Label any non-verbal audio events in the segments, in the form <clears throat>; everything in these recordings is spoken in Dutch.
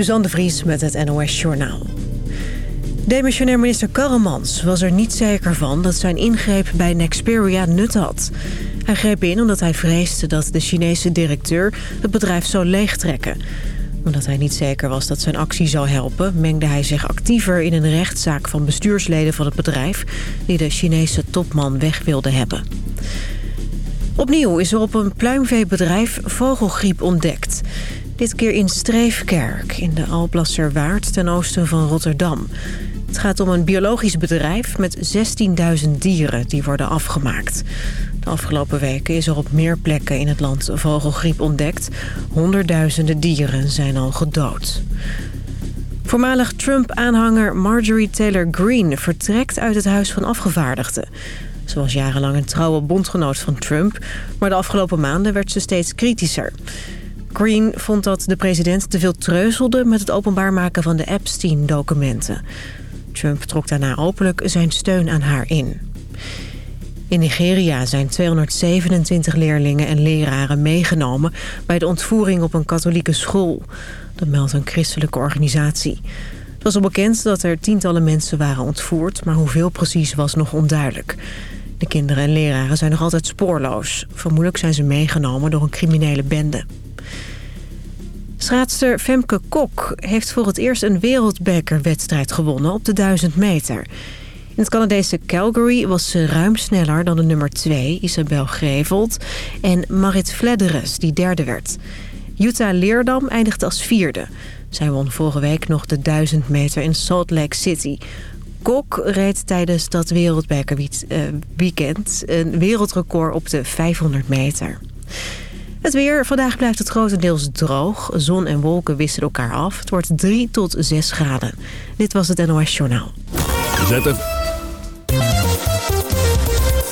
Suzanne de Vries met het NOS Journaal. Demissionair minister Karremans was er niet zeker van dat zijn ingreep bij Nexperia nut had. Hij greep in omdat hij vreesde dat de Chinese directeur het bedrijf zou leegtrekken. Omdat hij niet zeker was dat zijn actie zou helpen... mengde hij zich actiever in een rechtszaak van bestuursleden van het bedrijf... die de Chinese topman weg wilde hebben. Opnieuw is er op een pluimveebedrijf vogelgriep ontdekt... Dit keer in Streefkerk, in de Alblasserwaard ten oosten van Rotterdam. Het gaat om een biologisch bedrijf met 16.000 dieren die worden afgemaakt. De afgelopen weken is er op meer plekken in het land vogelgriep ontdekt. Honderdduizenden dieren zijn al gedood. Voormalig Trump-aanhanger Marjorie Taylor Greene vertrekt uit het Huis van Afgevaardigden. Ze was jarenlang een trouwe bondgenoot van Trump... maar de afgelopen maanden werd ze steeds kritischer. Green vond dat de president te veel treuzelde met het openbaar maken van de Epstein-documenten. Trump trok daarna openlijk zijn steun aan haar in. In Nigeria zijn 227 leerlingen en leraren meegenomen... bij de ontvoering op een katholieke school. Dat meldt een christelijke organisatie. Het was al bekend dat er tientallen mensen waren ontvoerd... maar hoeveel precies was nog onduidelijk. De kinderen en leraren zijn nog altijd spoorloos. Vermoedelijk zijn ze meegenomen door een criminele bende. Schaatster Femke Kok heeft voor het eerst een wereldbekerwedstrijd gewonnen op de 1000 meter. In het Canadese Calgary was ze ruim sneller dan de nummer 2, Isabel Greveld, en Marit Vledderes, die derde werd. Jutta Leerdam eindigde als vierde. Zij won vorige week nog de 1000 meter in Salt Lake City. Kok reed tijdens dat wereldbekerweekend een wereldrecord op de 500 meter. Het weer. Vandaag blijft het grotendeels droog. Zon en wolken wisselen elkaar af. Het wordt 3 tot 6 graden. Dit was het NOS Journaal. Zet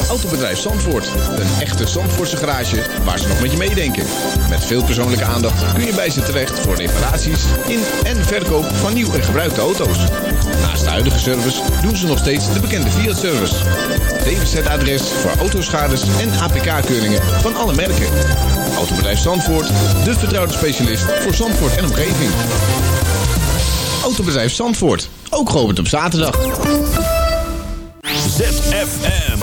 Autobedrijf Zandvoort. Een echte Zandvoortse garage waar ze nog met je meedenken. Met veel persoonlijke aandacht kun je bij ze terecht voor reparaties in en verkoop van nieuw en gebruikte auto's. Naast de huidige service doen ze nog steeds de bekende Fiat-service. DWZ-adres voor autoschades en APK-keuringen van alle merken. Autobedrijf Zandvoort, de vertrouwde specialist voor Zandvoort en omgeving. Autobedrijf Zandvoort, ook geopend op zaterdag. ZFM.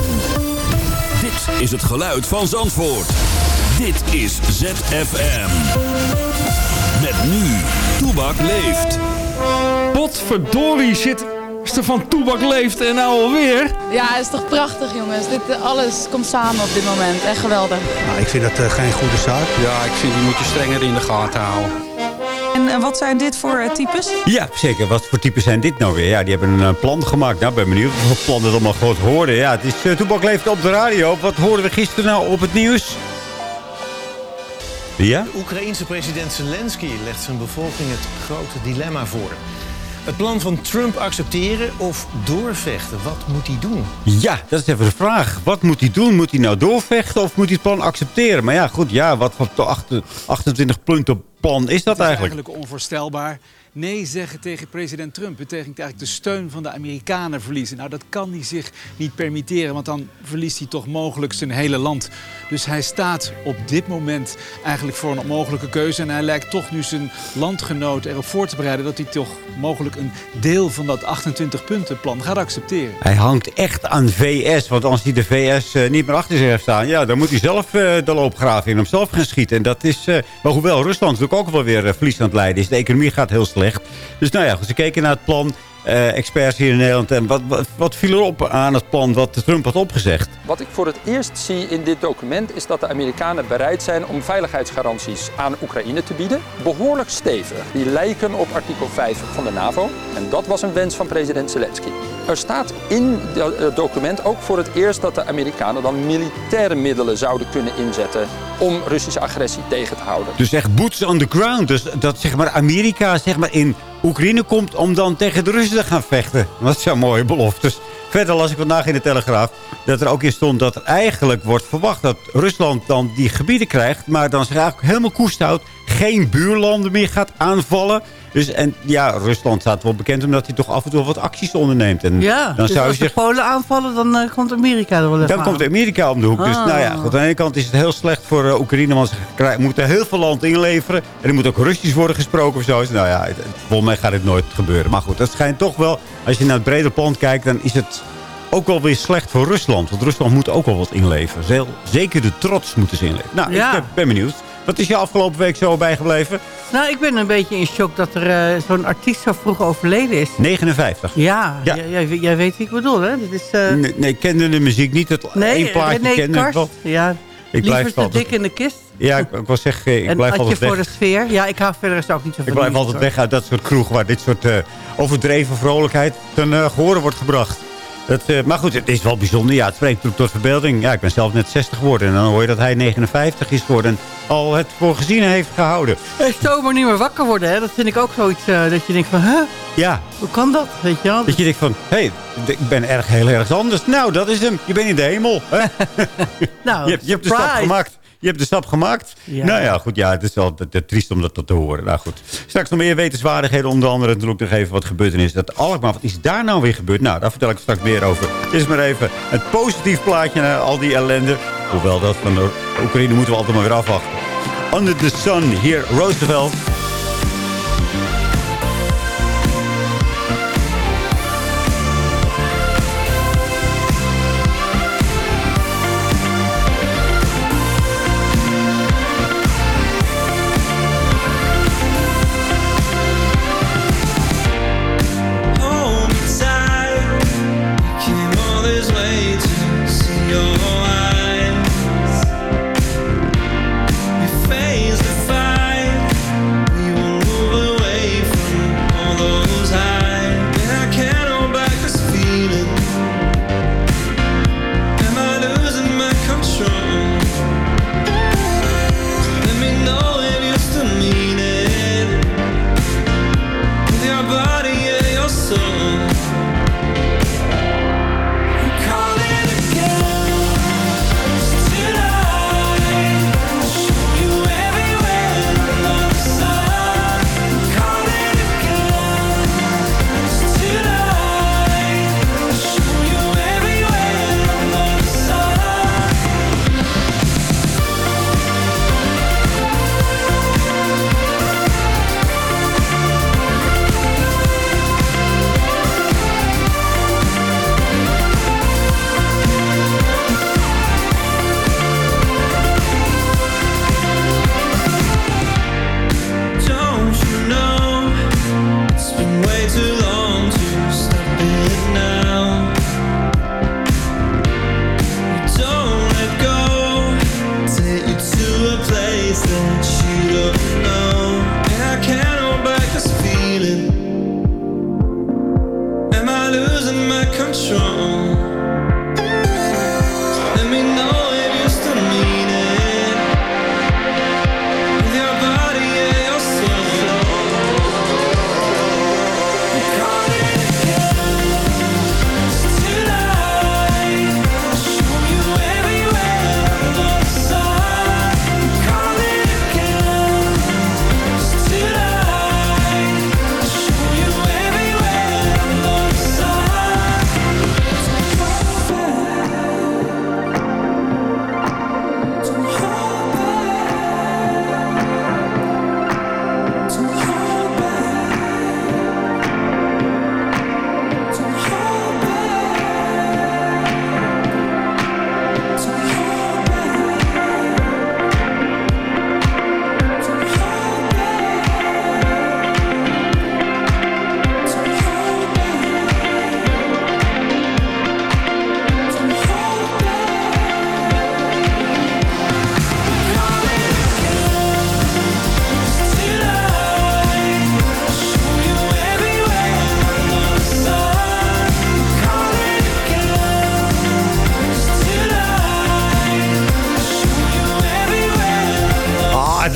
Dit is het geluid van Zandvoort. Dit is ZFM. Met nu, Toebak leeft. Potverdorie zit Stefan Toebak leeft en nou alweer. Ja, het is toch prachtig jongens. Dit, eh, alles komt samen op dit moment. Echt geweldig. Nou, ik vind dat uh, geen goede zaak. Ja, ik vind die moet je strenger in de gaten houden. En uh, wat zijn dit voor uh, types? Ja, zeker. Wat voor types zijn dit nou weer? Ja, die hebben een plan gemaakt. Nou, ben benieuwd wat plan dat allemaal goed hoorden. Ja, het is uh, Toebak leeft op de radio. Wat hoorden we gisteren nou op het nieuws? Ja? De Oekraïense president Zelensky legt zijn bevolking het grote dilemma voor. Het plan van Trump accepteren of doorvechten? Wat moet hij doen? Ja, dat is even de vraag. Wat moet hij doen? Moet hij nou doorvechten of moet hij het plan accepteren? Maar ja, goed, ja, wat voor 28 punten plan is dat het is eigenlijk? eigenlijk onvoorstelbaar. Nee zeggen tegen president Trump betekent eigenlijk de steun van de Amerikanen verliezen. Nou, dat kan hij zich niet permitteren, want dan verliest hij toch mogelijk zijn hele land. Dus hij staat op dit moment eigenlijk voor een onmogelijke keuze. En hij lijkt toch nu zijn landgenoot erop voor te bereiden dat hij toch mogelijk een deel van dat 28-puntenplan gaat accepteren. Hij hangt echt aan VS, want als hij de VS uh, niet meer achter zich heeft staan, ja, dan moet hij zelf uh, de loopgraven in hem zelf gaan schieten. En dat is, uh, maar hoewel Rusland natuurlijk ook wel weer verlies aan het leiden is. De economie gaat heel slecht. Dus nou ja, ze keken naar het plan. Uh, experts hier in Nederland. En wat, wat, wat, viel er op aan het plan wat Trump had opgezegd? Wat ik voor het eerst zie in dit document is dat de Amerikanen bereid zijn om veiligheidsgaranties aan Oekraïne te bieden. Behoorlijk stevig. Die lijken op artikel 5 van de NAVO. En dat was een wens van president Zelensky. Er staat in het document ook voor het eerst dat de Amerikanen dan militaire middelen zouden kunnen inzetten om Russische agressie tegen te houden. Dus echt boots on the ground. Dus dat zeg maar Amerika zeg maar in Oekraïne komt om dan tegen de Russen te gaan vechten. Dat zijn mooie beloftes. Verder las ik vandaag in de Telegraaf dat er ook in stond dat er eigenlijk wordt verwacht dat Rusland dan die gebieden krijgt. Maar dan zich eigenlijk helemaal koest houdt. Geen buurlanden meer gaat aanvallen. Dus, en ja, Rusland staat wel bekend omdat hij toch af en toe wat acties onderneemt. En Ja, dan dus zou je als de zeggen, Polen aanvallen, dan eh, komt Amerika er wel even dan aan. komt Amerika om de hoek. Dus Ah. nou ja, goed, aan de ene kant is het heel slecht voor eh, Oekraïne. Want ze moeten heel veel land inleveren. En er moet ook Russisch worden gesproken of zo. Dus, nou ja, het- volgens mij gaat het nooit gebeuren. Maar goed, dat schijnt toch wel... Als je naar het brede plan kijkt, dan is het ook wel weer slecht voor Rusland. Want Rusland moet ook wel wat inleveren. Zeker de trots moeten ze inleveren. Nou, Ja. ik ben, ben benieuwd. Wat is je afgelopen week zo bijgebleven? Nou, ik ben een beetje in shock dat er eh, zo'n artiest zo vroeg overleden is. 59. Ja, Ja. Jij, jij, weet wie ik bedoel, hè? Dit is, eh, Nee, nee, ik kende de muziek niet. Het nee, één plaatje René kende ik Karst. wel. Ja, Ik blijf altijd, dik in de kist. ja, ik, ik wil zeggen, ik en blijf altijd voor weg. de sfeer. Ja, ik hou verder ook niet zo van Ik blijf altijd weg uit dat soort kroegen waar dit soort eh, overdreven vrolijkheid ten uh, gehoor wordt gebracht. Dat, eh, maar goed, het is wel bijzonder. Ja, het spreekt natuurlijk tot verbeelding. Ja, ik ben zelf net 60 geworden. En dan hoor je dat hij 59 is geworden. En al het voor gezien heeft gehouden. En zomaar niet meer wakker worden, hè? Dat vind ik ook zoiets eh, dat je denkt van, huh? Ja, Hoe kan dat? Weet je wel? dat je denkt van, hé, hey, ik ben erg heel erg anders. Nou, dat is hem. Je bent in de hemel. hè? <laughs> nou, <laughs> je, hebt, je hebt de stap gemaakt. Je hebt de stap gemaakt. Ja. Nou ja, goed. Ja, het is wel te, te triest om dat te horen. Nou goed. Straks nog meer wetenswaardigheden. Onder andere natuurlijk nog even wat gebeurd is. Dat Alkmaar, wat is daar nou weer gebeurd? Nou, daar vertel ik straks meer over. Is maar even het positief plaatje naar al die ellende. Hoewel dat van de Oekraïne moeten we altijd maar weer afwachten. Under the Sun, hier Roosevelt.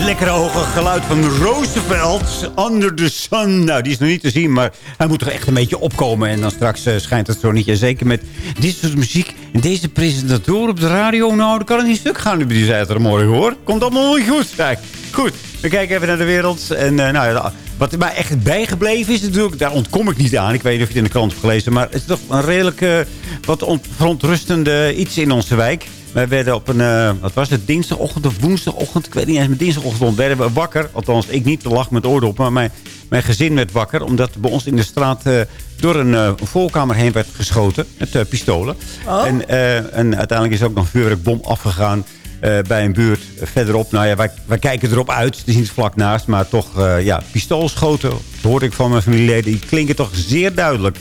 Lekkere hoge geluid van Roosevelt. Under the Sun. Nou, die is nog niet te zien, maar hij moet toch echt een beetje opkomen. En dan straks eh, schijnt het zo niet. Zeker met dit soort muziek en deze presentator op de radio. Nou, dan kan het niet stuk gaan op die zaterdagmorgen, hoor. Komt allemaal goed. Goed. We kijken even naar de wereld. En eh, nou wat mij echt bijgebleven is natuurlijk... daar ontkom ik niet aan. Ik weet niet of je het in de krant hebt gelezen... maar het is toch een redelijk eh, wat on- verontrustende iets in onze wijk. Wij werden op een, eh, wat was het, dinsdagochtend of woensdagochtend... ik weet niet eens, maar dinsdagochtend werden we wakker. Althans, ik niet, lach met oordop, maar mijn, mijn gezin werd wakker. Omdat bij ons in de straat eh, door een, een voorkamer heen werd geschoten met pistolen. Oh. En, en uiteindelijk is ook nog een vuurwerkbom afgegaan bij een buurt verderop. Nou ja, wij, wij kijken erop uit. Het is niet vlak naast, maar toch ja, pistoolschoten. Dat hoorde ik van mijn familieleden. Die klinken toch zeer duidelijk.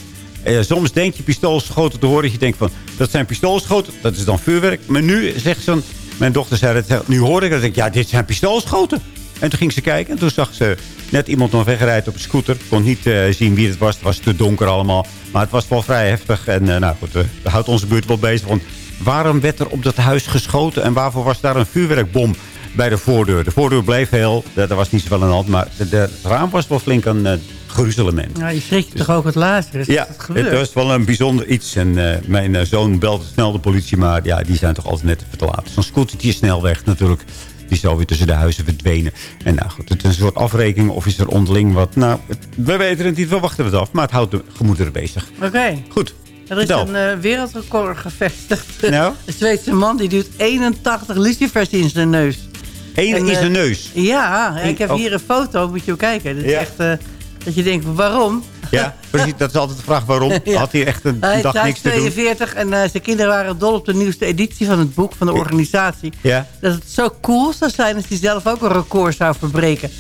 Soms denk je pistoolschoten te horen. Dat je denkt van, dat zijn pistoolschoten. Dat is dan vuurwerk. Maar nu zegt ze, mijn dochter zei dat. Nu hoorde ik dat. Ik, ja, dit zijn pistoolschoten. En toen ging ze kijken. En toen zag ze net iemand nog wegrijden op een scooter. Kon niet eh, zien wie het was. Het was te donker allemaal. Maar het was wel vrij heftig. En eh, nou goed, dat houdt onze buurt wel bezig. Want waarom werd er op dat huis geschoten? En waarvoor was daar een vuurwerkbom bij de voordeur? De voordeur bleef heel. Er was niet zoveel aan de hand. Maar het raam was wel flink aan uh, gruzelement. Nou, je schrikt je toch ook het laatste? Is Ja, het was wel een bijzonder iets. En eh, mijn eh, zoon belde snel de politie. Maar ja, die zijn toch altijd net te laat. Zo'n scootertje snel weg natuurlijk. Die is alweer tussen de huizen verdwenen. En nou goed, het is een soort afrekening. Of is er onderling wat... Nou, het- we weten het niet. We wachten het af. Maar het houdt de gemoederen bezig. Oké. Goed. Er is Vertel. een eh, wereldrecord gevestigd. Nou? <laughs> Een Zweedse man die doet 81 lucifers in zijn neus. Eén in zijn neus. Ja, ik heb ook. hier een foto, moet je ook kijken. Dat is Ja. echt, dat je denkt, waarom? Ja, precies. Dat is altijd de vraag waarom. <laughs> Ja. Had hij echt een Hij, dag is niks te doen? 42 en eh, zijn kinderen waren dol op de nieuwste editie van het boek van de organisatie. Ja. Dat het zo cool zou zijn als hij zelf ook een record zou verbreken.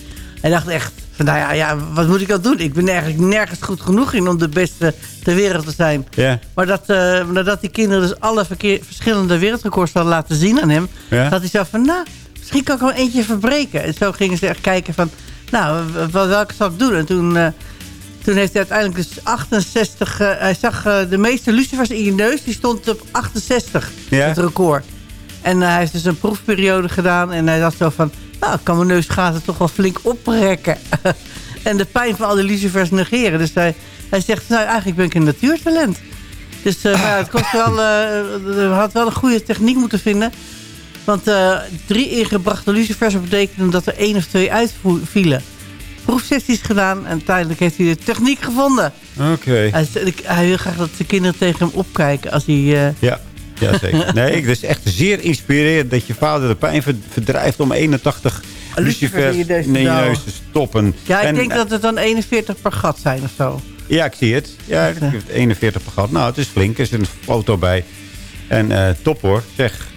Hij dacht echt, van, nou ja, ja, wat moet ik dan doen? Ik ben eigenlijk nergens goed genoeg in om de beste ter wereld te zijn. Ja. Maar dat, eh, nadat die kinderen dus alle verschillende wereldrecords hadden laten zien aan hem... Ja. had hij zo van, nou, misschien kan ik wel eentje verbreken. En zo gingen ze echt kijken van, nou, w- w- welke zal ik doen? En toen, eh, toen heeft hij uiteindelijk dus 68... eh, hij zag eh, de meeste lucifers in je neus, die stond op 68, Ja. het record. En hij heeft dus een proefperiode gedaan en hij dacht zo van... nou, ik kan mijn neusgaten toch wel flink oprekken. <laughs> en de pijn van al die lucifers negeren. Dus hij, hij zegt, nou, eigenlijk ben ik een natuurtalent. Dus maar ja, het kost wel, hij had wel een goede techniek moeten vinden. Want eh, drie ingebrachte lucifers betekenen dat er één of twee uitvielen. Proefsessies gedaan en uiteindelijk heeft hij de techniek gevonden. Oké. Hij, wil graag dat de kinderen tegen hem opkijken als hij... eh, Ja, ja zeker. <laughs> Nee, het is echt zeer inspirerend dat je vader de pijn ver- verdrijft om 81 lucifers in je neus te stoppen. ja, ik En, denk eh, dat het dan 41 per gat zijn of zo. Ja, ik zie het. Ja, ik heb het 41 per gehad. Nou, het is flink. Er zit een foto bij. En top hoor. Zeg.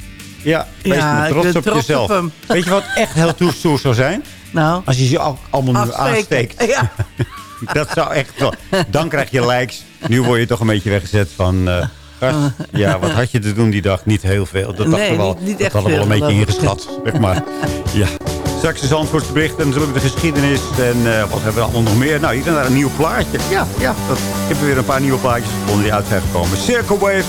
Ja, wees Ja, maar trots op trots jezelf. op hem. Weet je wat echt heel toestoer zou zijn? Nou, Als je ze al, allemaal nu aansteekt. <laughs> Ja. <laughs> Dat zou echt wel... Dan krijg je likes. Nu word je toch een beetje weggezet van... eh, gast, ja, wat had je te doen die dag? Niet heel veel. Dat dachten Nee, we wel. niet- niet dat hadden we wel een beetje ingeschat. Zeg maar. <laughs> Ja. Straks is Zandvoorts bericht en natuurlijk de geschiedenis. En eh, wat hebben we allemaal nog meer? Nou, hier naar een nieuw plaatje. Ja, ja. Dat, ik heb weer een paar nieuwe plaatjes gevonden die uit zijn gekomen. Circle Wave.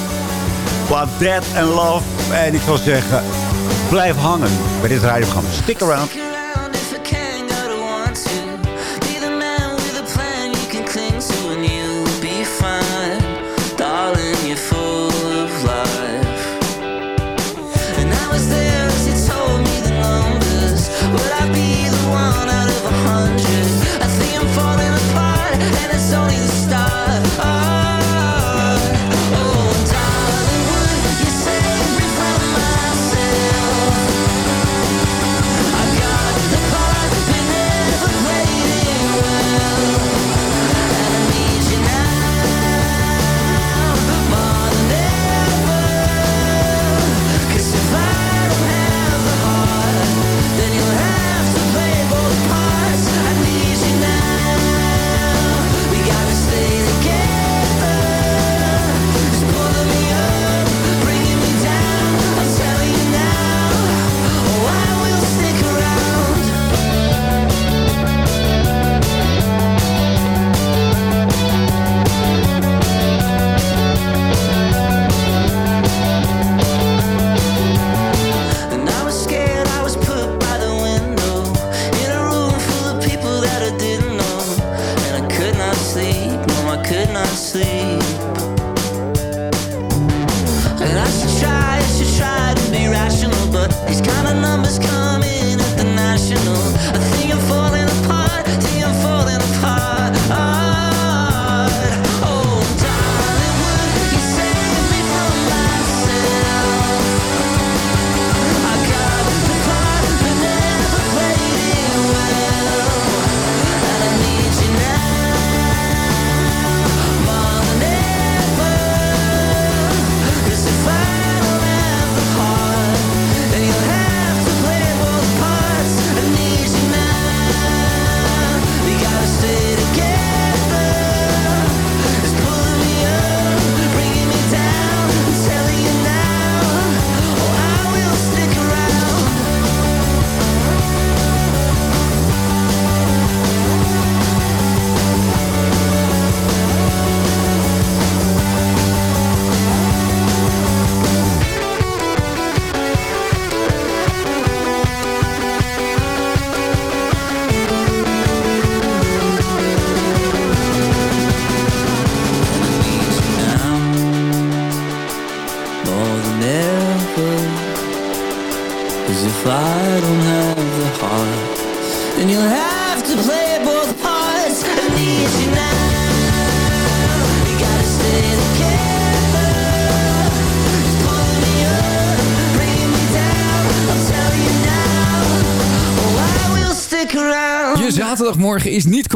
Plaat Dead and Love. En ik zal zeggen, blijf hangen bij dit radioprogramma. Stick around.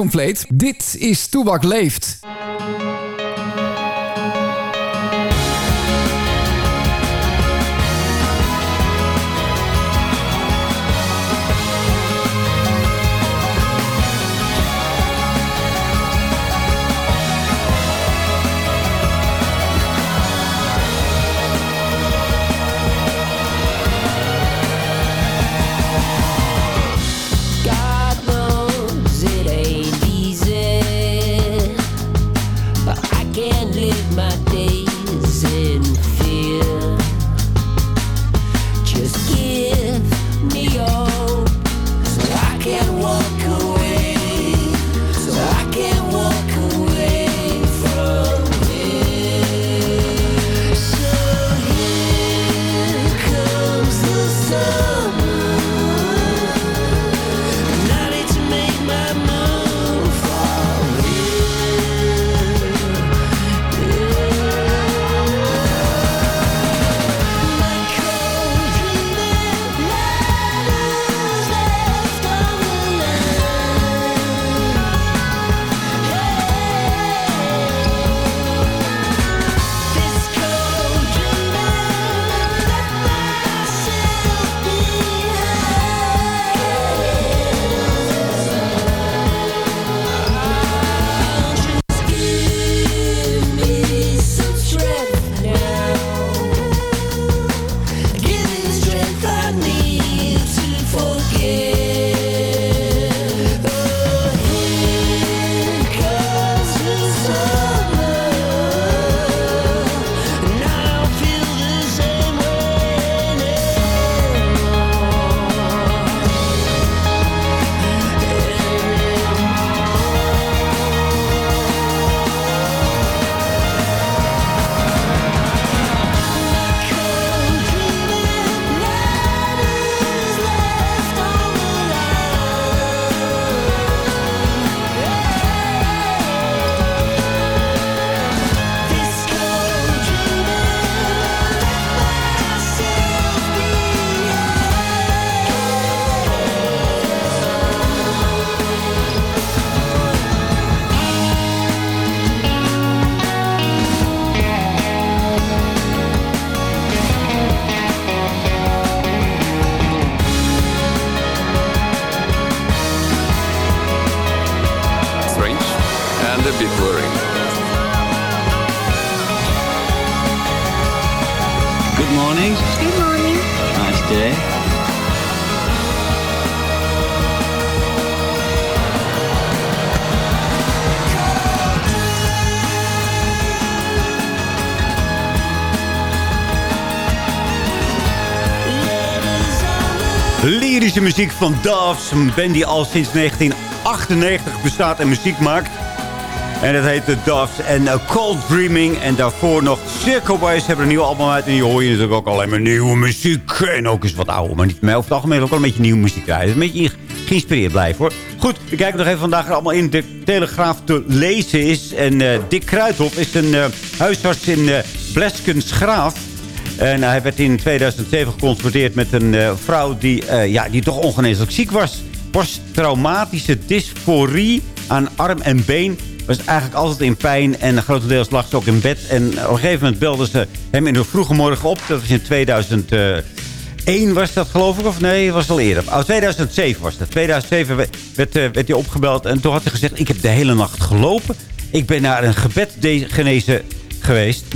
Compleet. Dit is Toebak Leeft. Muziek van Doves. Een band die al sinds 1998 bestaat en muziek maakt. En dat heet de Doves en uh, Cold Dreaming. En daarvoor nog Circle Boys hebben een nieuw album uit. En die hoor je natuurlijk ook alleen maar nieuwe muziek. En ook eens wat oude, maar niet meer. Over het algemeen ook wel een beetje nieuwe muziek rijden. Een beetje geïnspireerd blijven hoor. Goed, we kijken nog even vandaag er allemaal in de Telegraaf te lezen is. En eh, Dick Kruithof is een eh, huisarts in Bleskensgraaf. En hij werd in 2007 geconfronteerd met een eh, vrouw die, eh, ja, die toch ongeneeslijk ziek was. Posttraumatische dysforie aan arm en been. Was eigenlijk altijd in pijn en grotendeels lag ze ook in bed. En op een gegeven moment belden ze hem in de vroege morgen op. Dat was in 2001 was dat geloof ik, of nee, was al eerder. Oh, 2007 was dat. 2007 werd, eh, werd hij opgebeld en toen had hij gezegd... ik heb de hele nacht gelopen. Ik ben naar een gebed genezen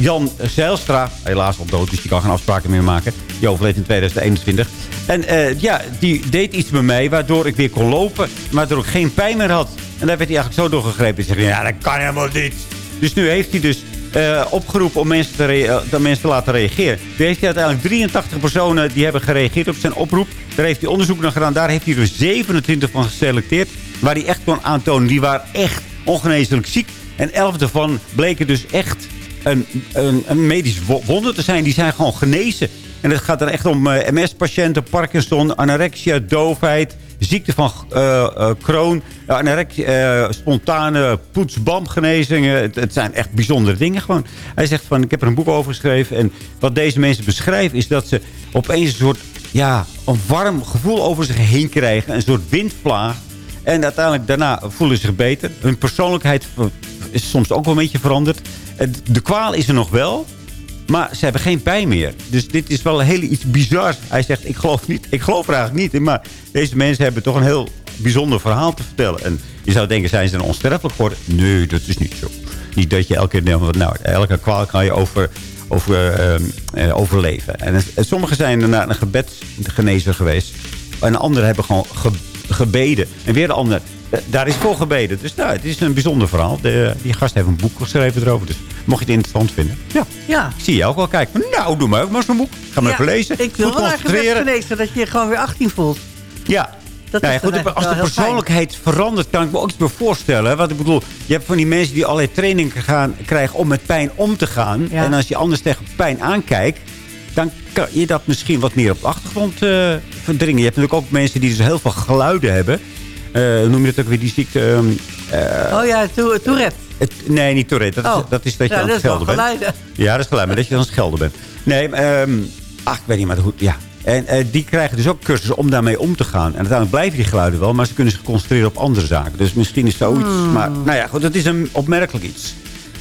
Jan Zijlstra, helaas al dood, dus die kan geen afspraken meer maken. Die overleed in 2021. En eh, ja, die deed iets met mij, waardoor ik weer kon lopen. Waardoor ik geen pijn meer had. En daar werd hij eigenlijk zo doorgegrepen. Hij zei, ja, dat kan helemaal niet. Dus nu heeft hij dus eh, opgeroepen om mensen te, rea- dat mensen te laten reageren. Nu heeft hij uiteindelijk 83 personen die hebben gereageerd op zijn oproep. Daar heeft hij onderzoek naar gedaan. Daar heeft hij er 27 van geselecteerd. Waar hij echt kon aantonen, die waren echt ongeneeslijk ziek. En 11 daarvan bleken dus echt een, medisch wo- wonder te zijn. Die zijn gewoon genezen. En het gaat er echt om eh, MS-patiënten, Parkinson, anorexia, doofheid, ziekte van eh, Crohn, spontane poetsbamgenezingen. Het, het zijn echt bijzondere dingen gewoon. Hij zegt van, ik heb er een boek over geschreven. En wat deze mensen beschrijven is dat ze opeens een soort, ja, een warm gevoel over zich heen krijgen. Een soort windvlaag. En uiteindelijk daarna voelen ze zich beter. Hun persoonlijkheid is soms ook wel een beetje veranderd. Het- De kwaal is er nog wel. Maar ze hebben geen pijn meer. Dus dit is wel een hele iets bizars. Hij zegt, ik geloof, niet, ik geloof eigenlijk niet. Maar deze mensen hebben toch een heel bijzonder verhaal te vertellen. En je zou denken, zijn ze dan onsterfelijk geworden? Nee, dat is niet zo. Niet dat je elke keer denkt, nou, elke kwaal kan je over, over, eh, eh, overleven. En, en sommigen zijn naar een gebedsgenezer geweest. En anderen hebben gewoon ge- gebeden. En weer de ander, eh, daar is voor gebeden. Dus nou, het is een bijzonder verhaal. De, die gast heeft een boek geschreven erover. Dus mocht je het interessant vinden. Ja, Ja. ik zie je ook wel kijken. Nou, doe maar ook maar zo'n boek. Ga maar Ja, even lezen. Ik wil Goed wel eigenlijk best genezen, dat je je gewoon weer 18 voelt. Ja. Dat nou ja, goed, als de wel persoonlijkheid verandert, kan ik me ook iets meer voorstellen. Want ik bedoel, je hebt van die mensen die allerlei trainingen gaan, krijgen om met pijn om te gaan. Ja. En als je anders tegen pijn aankijkt, dan kan je dat misschien wat meer op de achtergrond eh, verdringen. Je hebt natuurlijk ook mensen die dus heel veel geluiden hebben. Eh, noem je dat ook weer, die ziekte? ehm, eh, Oh ja, Tou- Tourette. het, nee, niet Tourette. Dat, is, Oh. dat is dat je Ja, aan dat het schelden bent. Ja, dat is geluid, maar dat je aan het schelden bent. Nee, ehm, ach, ik weet niet maar hoe... Ja. En eh, die krijgen dus ook cursussen om daarmee om te gaan. En uiteindelijk blijven die geluiden wel, maar ze kunnen zich concentreren op andere zaken. Dus misschien is zoiets... Hmm. Maar nou ja, goed, dat is een opmerkelijk iets.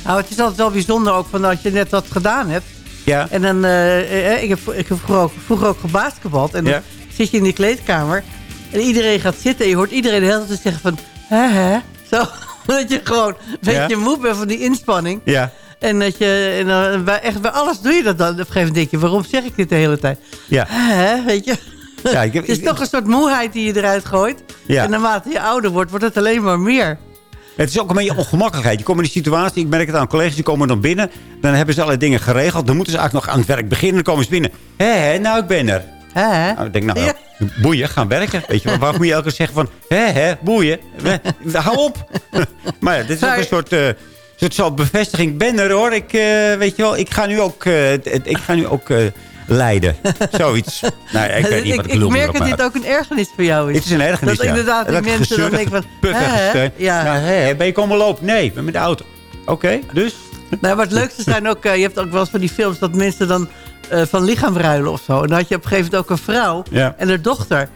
Nou, het is altijd wel bijzonder ook van als je net wat gedaan hebt. Ja. En dan, eh, eh, ik heb, ik heb vroeger ook, vroeger ook gebasketbald. En dan Ja. zit je in die kleedkamer. En iedereen gaat zitten. En je hoort iedereen de hele tijd zeggen van... Hè, hè? Zo, <laughs> dat je gewoon een beetje Ja. moe bent van die inspanning. Ja. En dat je, en dan, bij, echt bij alles doe je dat dan. Op een gegeven moment denk je, waarom zeg ik dit de hele tijd? Ja. Hè, weet je? Ja, ik <laughs> heb- het is ik- toch een soort moeheid die je eruit gooit. Ja. En naarmate je ouder wordt, wordt het alleen maar meer. Het is ook een beetje ongemakkelijkheid. Je komt in die situatie, ik merk het aan collega's, die komen dan binnen. Dan hebben ze allerlei dingen geregeld. Dan moeten ze eigenlijk nog aan het werk beginnen. Dan komen ze binnen. Hé, nou ik ben er. Hè? Nou, ik denk, nou, ja. Boeien, gaan werken. Weet je, maar waarom moet je elke keer zeggen van... Hé, hé, boeien. We- Hou op. <laughs> maar ja, dit is ook een soort... eh soort soort bevestiging. Ik ben er hoor. Ik, eh, weet je wel, ik ga nu ook, het- ik ga nu ook leiden. <laughs> Zoiets. Nou, ik weet niet wat ik merk dat dit ook een ergernis voor jou is. Het is een ergernis, Dat ja. inderdaad die mensen dan denken van... <laughs> hè. Ja. Nou, ben je komen lopen? Nee, ik ben met de auto. Oké, dus? Nou, maar het leukste zijn ook... je hebt ook wel eens van die films dat mensen dan van lichaam ruilen of zo. En dan had je op een gegeven moment ook een vrouw Ja. en haar dochter.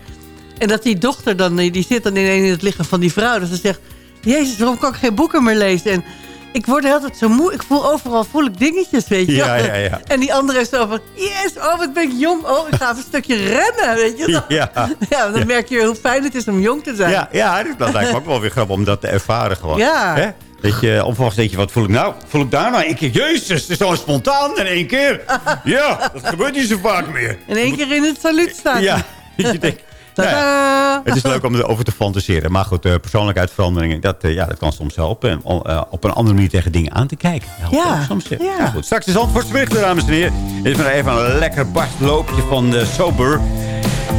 En dat die dochter dan, eh, die zit dan in, in het lichaam van die vrouw. Dus ze zegt, jezus, waarom kan ik geen boeken meer lezen? En ik word de hele tijd zo moe. Ik voel overal voel ik dingetjes, weet je. Ja, ja, ja. En die andere is zo van, yes, oh, wat ben ik jong. Oh, ik ga even een stukje rennen, weet je. Ja. <laughs> Ja, dan Ja. merk je hoe fijn het is om jong te zijn. Ja, ja dat- lijkt me ook wel weer grappig om dat te ervaren gewoon. Ja. Hè? Dat je onverwachts denk je, wat voel ik nou? Voel ik daar nou één keer? Jezus, het is zo spontaan in één keer. <laughs> Ja, dat gebeurt niet zo vaak meer. In één keer in het saluut staan. Ja, <laughs> je denkt... ja, het is leuk om erover te fantaseren. Maar goed, eh, persoonlijkheidsveranderingen, dat, eh, ja, dat kan soms helpen. En om, eh, op een andere manier tegen dingen aan te kijken. Helpt Ja, soms. eh. ja. Nou goed, straks is antwoordsberichten, dames en heren. Dit is maar even een lekker barstloopje van de Sober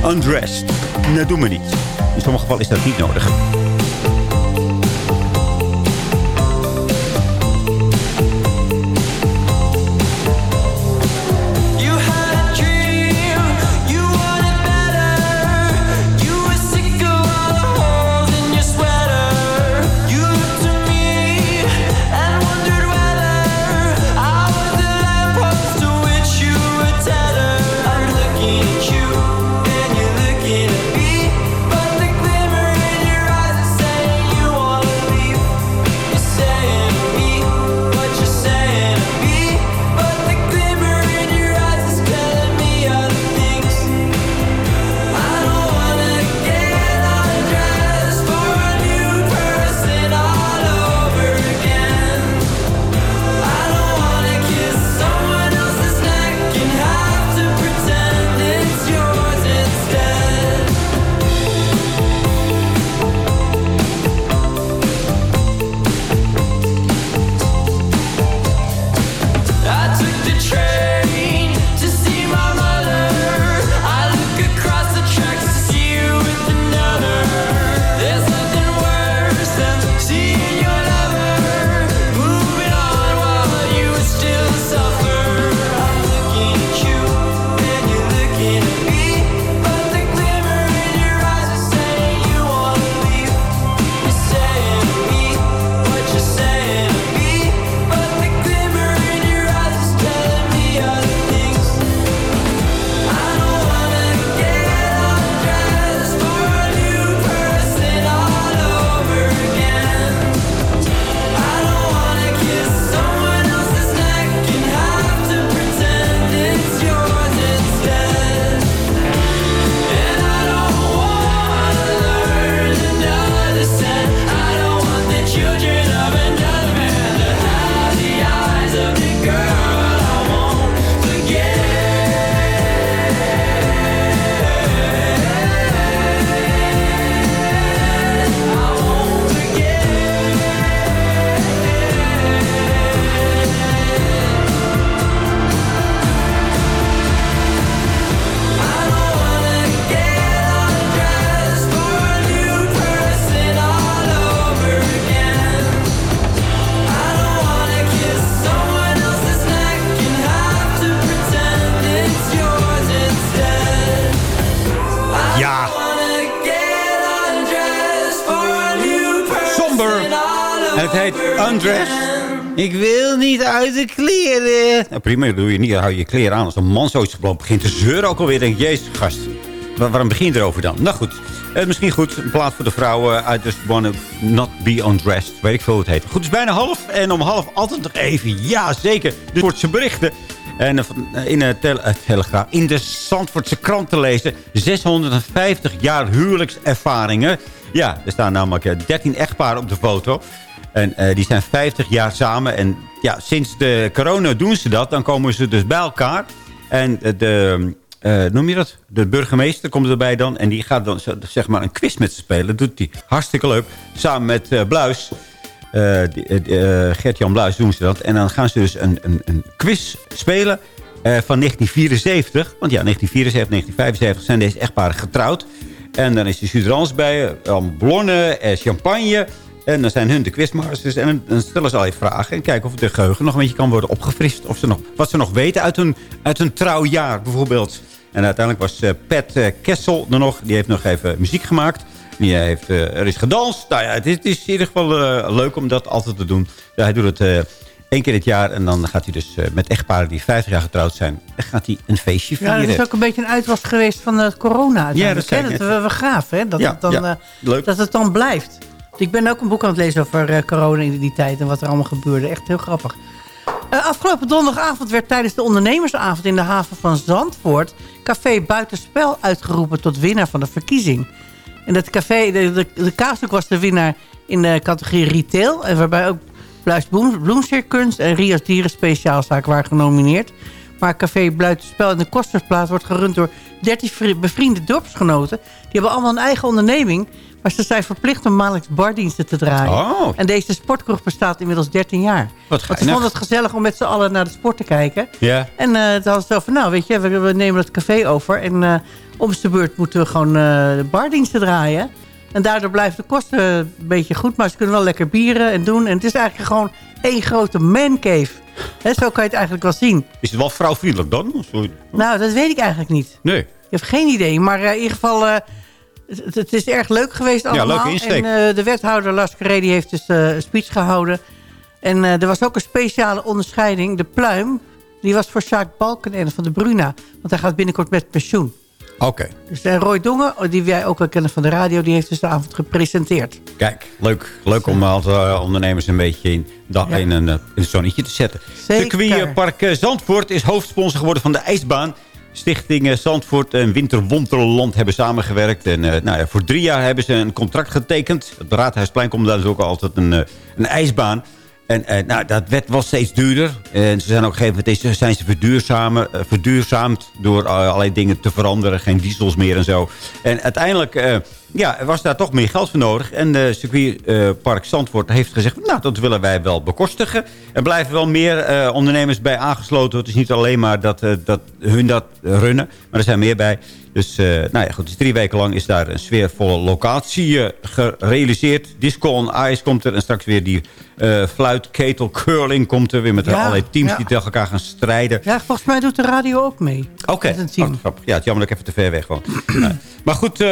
Undressed. Dat doen we niet. In sommige gevallen is dat niet nodig. Ik wil niet uit de kleren. Nou, prima, doe je niet. hou je je kleren aan. Als een man zoiets begint te zeuren ook alweer. denk ik, jezus, gast. Waar- waarom begin je erover dan? Nou goed, eh, misschien goed. Een plaat voor de vrouwen. I just wanna not be undressed. Weet ik veel hoe het heet. Goed, het is bijna half. En om half altijd nog even. Ja, zeker. De Zandvoortse berichten. En eh, eh, in, eh, Telegraaf, in de Zandvoortse krant te lezen. 650 jaar huwelijkservaringen. Ja, er staan namelijk eh, 13 echtparen op de foto. En eh, die zijn 50 jaar samen. En ja, sinds de corona doen ze dat. Dan komen ze dus bij elkaar. En eh, de, eh, noem je dat? De burgemeester komt erbij dan. En die gaat dan zeg maar een quiz met ze spelen. Dat doet hij hartstikke leuk. Samen met eh, Bluis. Gert-Jan Bluis doen ze dat. En dan gaan ze dus een, een, een quiz spelen van 1974. Want ja, 1974, 1975 zijn deze echtparen getrouwd. En dan is de Sudrans bij, eh, champagne. En dan zijn hun de quizmasters. En dan- stellen ze al even vragen. En kijken of de geheugen nog een beetje kan worden opgefrist. Of ze nog, wat ze nog weten uit hun, uit hun trouwjaar bijvoorbeeld. En uiteindelijk was eh, Pat eh, Kessel er nog. Die heeft nog even muziek gemaakt. Die heeft, eh, er is gedanst. Nou ja, het is, het is in ieder geval leuk om dat altijd te doen. Ja, hij doet het één keer dit jaar. En dan gaat hij dus met echtparen die 50 jaar getrouwd zijn... gaat hij een feestje Ja, vieren. dat is ook een beetje een uitwas geweest van corona. Ja, dat dat wel wel gaaf, hè? Dat, Ja, het dan, ja, leuk. dat het dan blijft. Ik ben ook een boek aan het lezen over eh, corona in die tijd... en wat er allemaal gebeurde. Echt heel grappig. Eh, afgelopen donderdagavond werd tijdens de ondernemersavond... in de haven van Zandvoort... Café Buitenspel uitgeroepen tot winnaar van de verkiezing. En dat café, de, de, was de winnaar in de categorie retail... en waarbij ook Bluis Bloem- Bloemsierkunst en Rias Dieren Speciaalzaak waren genomineerd. Maar Café Buitenspel in de Kostersplaats wordt gerund door 13 vri- bevriende dorpsgenoten. Die hebben allemaal een eigen onderneming. Maar ze zijn verplicht om maandelijks bardiensten te draaien. Oh. En deze sportkroeg bestaat inmiddels 13 jaar. Wat Want ze vonden het gezellig om met z'n allen naar de sport te kijken. Ja. En eh toen hadden ze zo van, nou weet je, we, we nemen het café over. En eh om de beurt moeten we gewoon eh, bardiensten draaien. En daardoor blijft de kosten een beetje goed. Maar ze kunnen wel lekker bieren en doen. En het is eigenlijk gewoon één grote mancave. Hè, zo kan je het eigenlijk wel zien. Is het wel vrouwvriendelijk dan? Zo? Nou, dat weet ik eigenlijk niet. Nee. Ik heb geen idee. Maar eh, in ieder geval, eh, het, het is erg leuk geweest Ja, allemaal. leuke insteek. En eh, de wethouder Lars die heeft dus eh, een speech gehouden. En eh, er was ook een speciale onderscheiding. De pluim, die was voor Sjaak Balkenende van de Bruna. Want hij gaat binnenkort met pensioen. Oké. Dus eh, Roy Dongen, die wij ook wel kennen van de radio... die heeft dus de avond gepresenteerd. Kijk, leuk, leuk om altijd eh, ondernemers een beetje in, da- Ja. in, een, eh, in een zonnetje te zetten. Circuitpark eh, Zandvoort is hoofdsponsor geworden van de ijsbaan. Stichting eh, Zandvoort en Winterwonderland hebben samengewerkt. En eh, nou ja, voor drie jaar hebben ze een contract getekend. Het Raadhuisplein komt daar dus ook altijd een, eh, een ijsbaan. En eh, nou, dat werd wel steeds duurder. En ze zijn ook gegeven moment zijn ze verduurzamen, eh, verduurzaamd door eh, allerlei dingen te veranderen. Geen diesels meer en zo. En uiteindelijk eh, ja, was daar toch meer geld voor nodig. En de circuitpark Zandvoort heeft gezegd... nou, dat willen wij wel bekostigen. Er blijven wel meer eh, ondernemers bij aangesloten. Het is niet alleen maar dat, eh, dat hun dat runnen. Maar er zijn meer bij. Dus eh, nou ja, goed, dus drie weken lang is daar een sfeervolle locatie eh, gerealiseerd. Disco on Ice komt er. En straks weer die eh fluit, ketel, curling komt er. Weer met Ja, allerlei teams ja. die tegen elkaar gaan strijden. Ja, volgens mij doet de radio ook mee. Oké, team. Oh. Ja, het jammer dat ik even te ver weg woon. Nee. <clears throat> Maar goed, eh,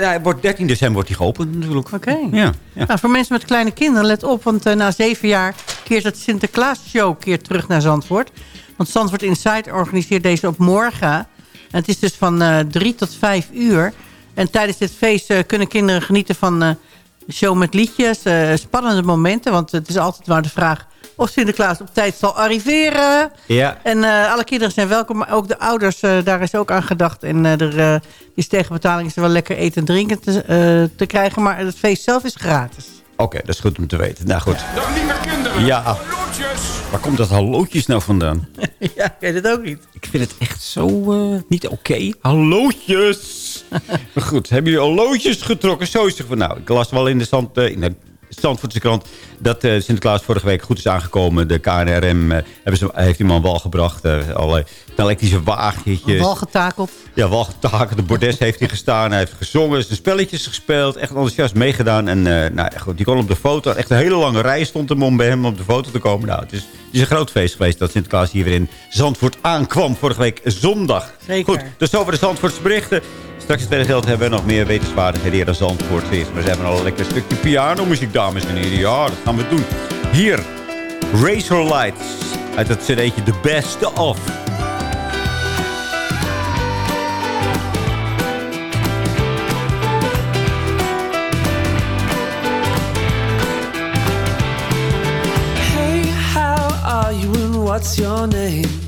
ja, het wordt 13 december wordt die geopend natuurlijk. Oké. Ja, ja. Nou, voor mensen met kleine kinderen, let op. Want eh, na zeven jaar keert het Sinterklaas Show keert terug naar Zandvoort. Want Zandvoort Inside organiseert deze op morgen. En het is dus van eh drie tot vijf uur. En tijdens dit feest eh, kunnen kinderen genieten van show met liedjes. spannende momenten. Want het is altijd maar de vraag of Sinterklaas op tijd zal arriveren. Ja. En eh, alle kinderen zijn welkom, maar ook de ouders, eh, daar is ook aan gedacht. En eh, er uh, is tegen betaling is er wel lekker eten en drinken te, eh, te krijgen. Maar het feest zelf is gratis. Oké, dat is goed om te weten. Nou goed. Dag lieve kinderen. Ja. Hallootjes. Waar komt dat hallootjes nou vandaan? <laughs> ja, ik weet het ook niet. Ik vind het echt zo eh, niet oké. Hallootjes! <laughs> maar goed, hebben jullie hallootjes getrokken? Zo is het van nou. Ik las wel in de stand... eh, in de Zandvoortse krant dat eh, Sinterklaas vorige week goed is aangekomen. De KNRM eh, ze, heeft die man wal gebracht. eh allerlei elektrische wagentjes. Wal getakeld. Ja, wal getakeld. De bordes heeft hij gestaan. Hij heeft gezongen. Zijn spelletjes gespeeld. Echt enthousiast meegedaan. En nou, goed, die kon op de foto. Echt een hele lange rij stond hem om bij hem op de foto te komen. Nou, het is, het is een groot feest geweest dat Sinterklaas hier weer in Zandvoort aankwam. Vorige week zondag. Zeker. Goed, dus over de Zandvoortse berichten. Straks het tweede gedeelte hebben we nog meer wetenswaardigheden hier aan Zandvoort. Eerst maar ze hebben al een lekker stukje pianomuziek, dames en heren. Ja, dat gaan we doen. Hier, Razor Lights. Uit het cd'tje The Best Of. Hey, how are you and what's your name?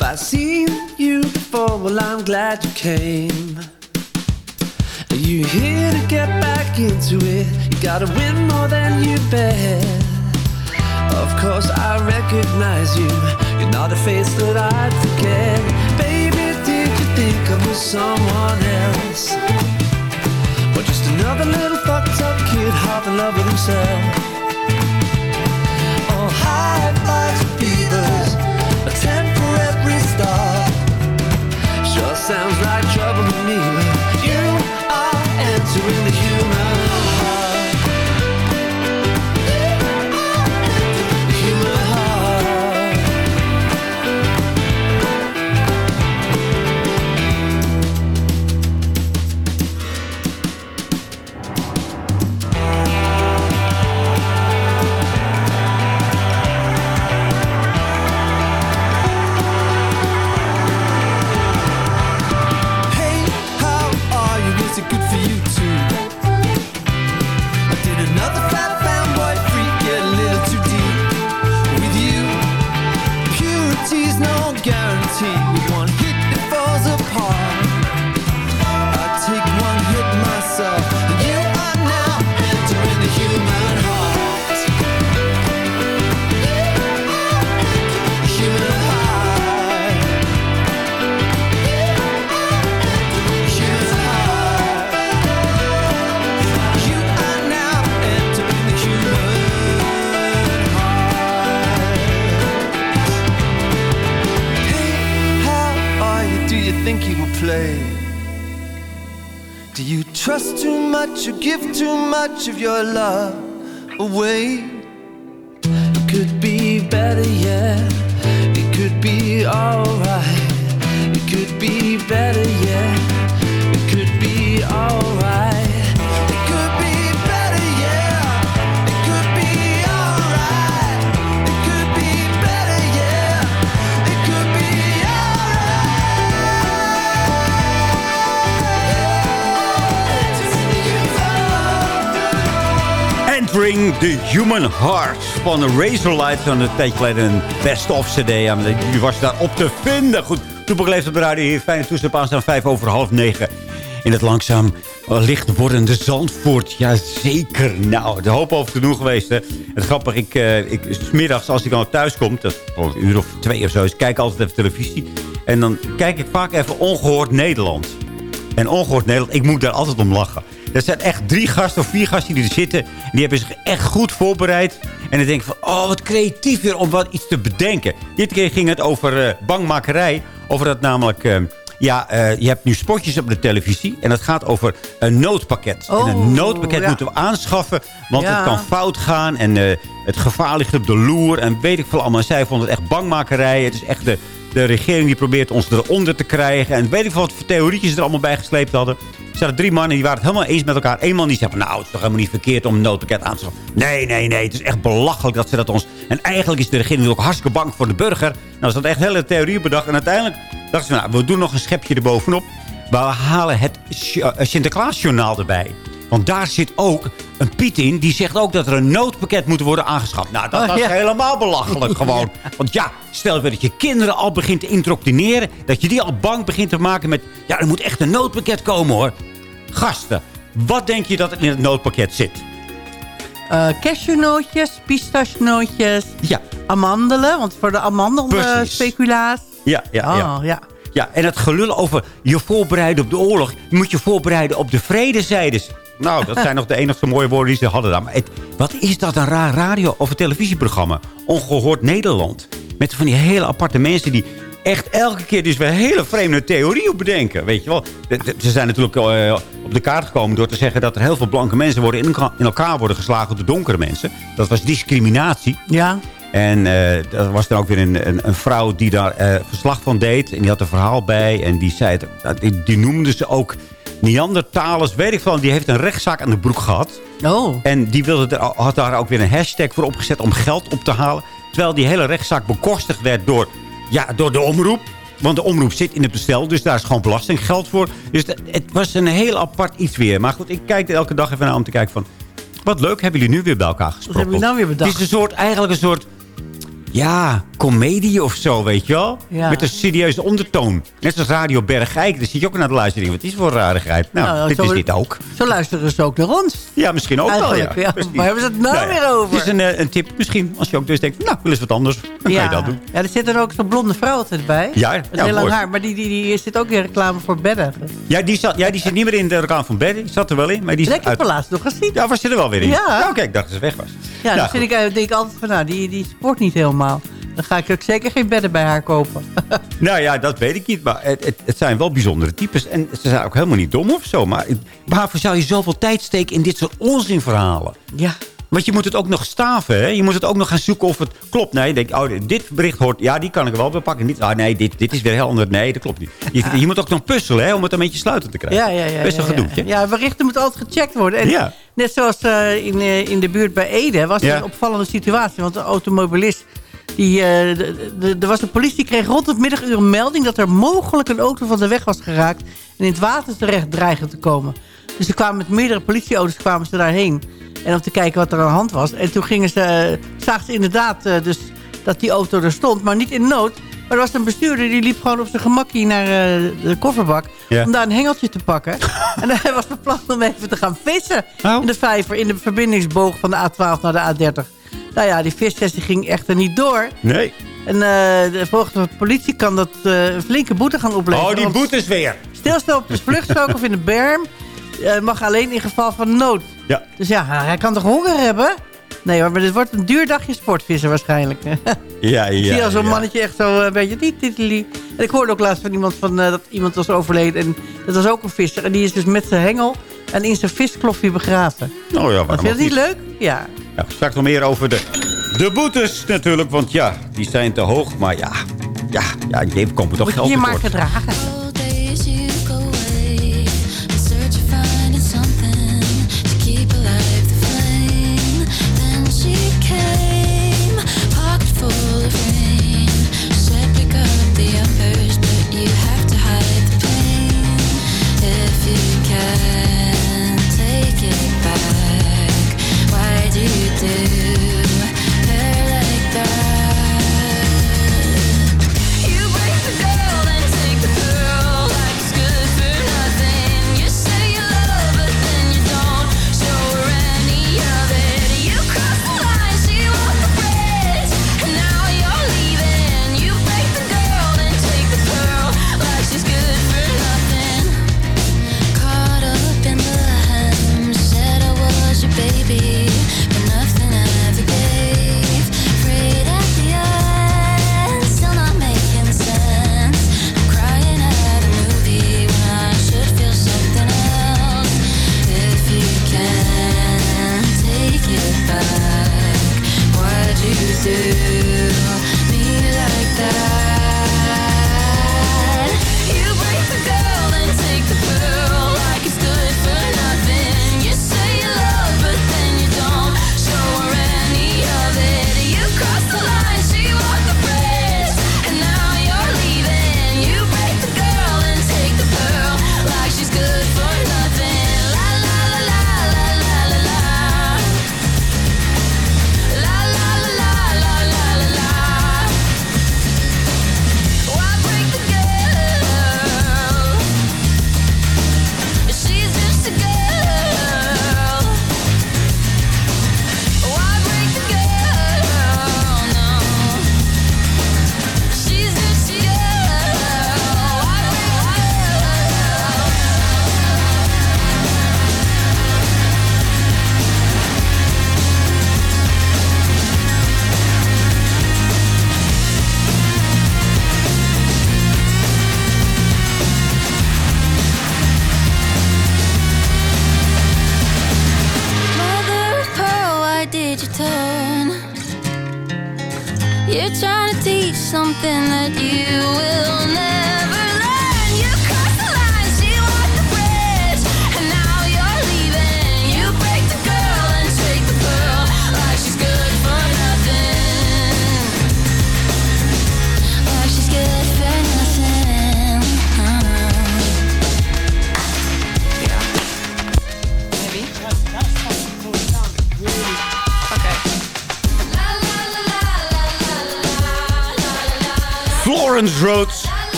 Have I seen you before? Well, I'm glad you came. Are you here to get back into it? You gotta win more than you bet. Of course, I recognize you. You're not a face that I'd forget. Baby, did you think I was someone else? Or just another little fucked up kid half in love with himself? All high fives and fevers, a start. Sure sounds like trouble to me, but you are entering the human 같이 trust too much or give too much of your love away? It could be better, yeah. It could be alright. It could be better, yeah. Entering the Human Heart van Razor Lights. Van een tijdje geleden een best-of cd. Ja, was daar op te vinden. Goed, Toepak leeft op de radio hier. Fijne toestel aanstaan. Vijf over half negen. In het langzaam licht wordende Zandvoort. Jazeker. Nou, de hoop over te doen geweest. Hè. Het grappig, ik, eh, ik, 's middags als ik dan thuis kom, dat is een uur of twee of zo, is, kijk ik altijd even televisie. En dan kijk ik vaak even Ongehoord Nederland. En Ongehoord Nederland, ik moet daar altijd om lachen. Er zijn echt drie gasten of vier gasten die er zitten. En die hebben zich echt goed voorbereid. En dan denk ik van, oh, wat creatief weer om wat iets te bedenken. Dit keer ging het over eh, bangmakerij. Over dat namelijk... eh, ja, eh, je hebt nu spotjes op de televisie. En het gaat over een noodpakket. en een Oh, noodpakket ja. moeten we aanschaffen. Want Ja. het kan fout gaan. En eh, het gevaar ligt op de loer. En weet ik veel allemaal. Zij vonden het echt bangmakerij. Het is echt de, de regering die probeert ons eronder te krijgen. En weet ik veel wat voor theorietjes er allemaal bij gesleept hadden. Zaten drie mannen die waren het helemaal eens met elkaar. Eén man die zei van, nou, het is toch helemaal niet verkeerd om een noodpakket aan te schaffen. Nee, nee, nee. Het is echt belachelijk dat ze dat ons... En eigenlijk is de regering ook hartstikke bang voor de burger. Nou, ze hadden echt hele theorieën bedacht. En uiteindelijk dachten ze, nou, we doen nog een schepje erbovenop. Maar we halen het eh, Sinterklaasjournaal erbij. Want daar zit ook een Piet in. Die zegt ook dat er een noodpakket moet worden aangeschaft. Nou, dat Oh, was ja. helemaal belachelijk gewoon. <laughs> Want ja, stel weer dat je kinderen al begint te indoctrineren. Dat je die al bang begint te maken met... Ja, er moet echt een noodpakket komen hoor. Gasten, wat denk je dat er in het noodpakket zit? Eh cashewnootjes, pistachenootjes, Ja. amandelen. Want voor de amandelspeculaas. Ja, ja, ja. Oh, ja. Ja, en het gelul over je voorbereiden op de oorlog. Moet je voorbereiden op de vrede, zeiden ze. Nou, dat zijn nog de enigste mooie woorden die ze hadden daar. Maar het, wat is dat een raar radio- of een televisieprogramma? Ongehoord Nederland. Met van die hele aparte mensen die echt elke keer dus weer hele vreemde theorieën bedenken. Weet je wel? De- de- Ze zijn natuurlijk eh, op de kaart gekomen door te zeggen... dat er heel veel blanke mensen worden in, elka- in elkaar worden geslagen door donkere mensen. Dat was discriminatie. Ja. En eh, er was dan ook weer een, een, een vrouw die daar eh, verslag van deed. En die had een verhaal bij. En die, zei het, die, die noemde ze ook Neandertalers. Weet ik veel. Die heeft een rechtszaak aan de broek gehad. Oh. En die wilde had daar ook weer een hashtag voor opgezet om geld op te halen. Terwijl die hele rechtszaak bekostigd werd door, ja, door de omroep. Want de omroep zit in het bestel, dus daar is gewoon belastinggeld voor. Dus dat- het was een heel apart iets weer. Maar goed, ik kijk er elke dag even naar om te kijken van... Wat leuk, hebben jullie nu weer bij elkaar gesproken? hebben jullie nou weer bedacht? Het is een soort, eigenlijk een soort... Ja, comedie of zo, weet je wel? Ja. Met een serieuze ondertoon. Net zoals Radio Bergijk. Daar zit je ook naar te luisteren. Wat is voor rarigheid? Nou, Nou, dit zo- is dit ook. Zo luisteren ze ook naar ons. Ja, misschien ook wel, ja. ja. Waar hebben ze het nou ja. weer over? Het is een, eh, een tip misschien. Als je ook dus denkt, nou, wil eens wat anders. Dan kan je dat doen. Ja, er zit er ook zo'n blonde vrouw altijd bij. Ja, Met heel lang haar. Maar die, die, die zit ook in reclame voor bedden. Ja, die, zat, ja, die zit niet meer in de reclame van Berry. Die zat er wel in. Maar die heb uit... laatst nog gezien. Ja, was ze er wel weer in? Ja. Oké, ik dacht dat ze weg was. Ja, dan vind ik, eh, denk ik altijd van, nou, die, die sport niet helemaal. Dan ga ik ook zeker geen bedden bij haar kopen. <laughs> Nou ja, dat weet ik niet. Maar het, het, het zijn wel bijzondere types. En ze zijn ook helemaal niet dom of zo. Maar waarvoor zou je zoveel tijd steken in dit soort onzinverhalen? Ja. Want je moet het ook nog staven, hè? Je moet het ook nog gaan zoeken of het klopt. Nee, je denkt, oh, dit bericht hoort... Ja, die kan ik wel bepakken. Niet, ah, nee, dit, dit is weer heel anders. Nee, dat klopt niet. Je, je moet ook nog puzzelen, hè? Om het een beetje sluiten te krijgen. Ja, ja, ja. Best ja, een gedoetje. Ja, ja, berichten moeten altijd gecheckt worden. En Ja. Net zoals eh, in, eh, in de buurt bij Ede was er Ja. een opvallende situatie. Want de automobilist, die, eh, de- de- er was een politie die kreeg rond het middaguur een melding... dat er mogelijk een auto van de weg was geraakt... en in het water terecht dreigde te komen. Dus ze kwamen met meerdere politieauto's kwamen ze daarheen. En om te kijken wat er aan de hand was. En toen gingen ze, eh, zagen ze inderdaad eh, dus dat die auto er stond, maar niet in nood. Maar er was een bestuurder die liep gewoon op zijn gemakkie naar de kofferbak... Om daar een hengeltje te pakken. <laughs> en hij was van plan om even te gaan vissen in de vijver... in de verbindingsboog van de A12 naar de A30. Nou ja, die vissessie ging echter niet door. Nee. En eh, de, volgens de politie kan dat eh, een flinke boete gaan opleveren. Oh, die boetes weer. Stilstaan op de vluchtstrook of in de berm... eh, mag alleen in geval van nood. Ja. Dus ja, hij kan toch honger hebben? Nee hoor, maar dit wordt een duur dagje sportvissen waarschijnlijk. <laughs> Ja, Ik zie ja, al zo'n ja. mannetje echt zo een beetje... Die, die. En ik hoorde ook laatst van iemand van, dat iemand was overleden. En dat was ook een visser. En die is dus met zijn hengel en in zijn visklofje begraven. Nou ja, waarom Vind je dat niet leuk? Ja. Ja, straks nog meer over de, de boetes natuurlijk. Want ja, die zijn te hoog. Maar ja, ja, ja leven komt er toch geld je maar gedragen.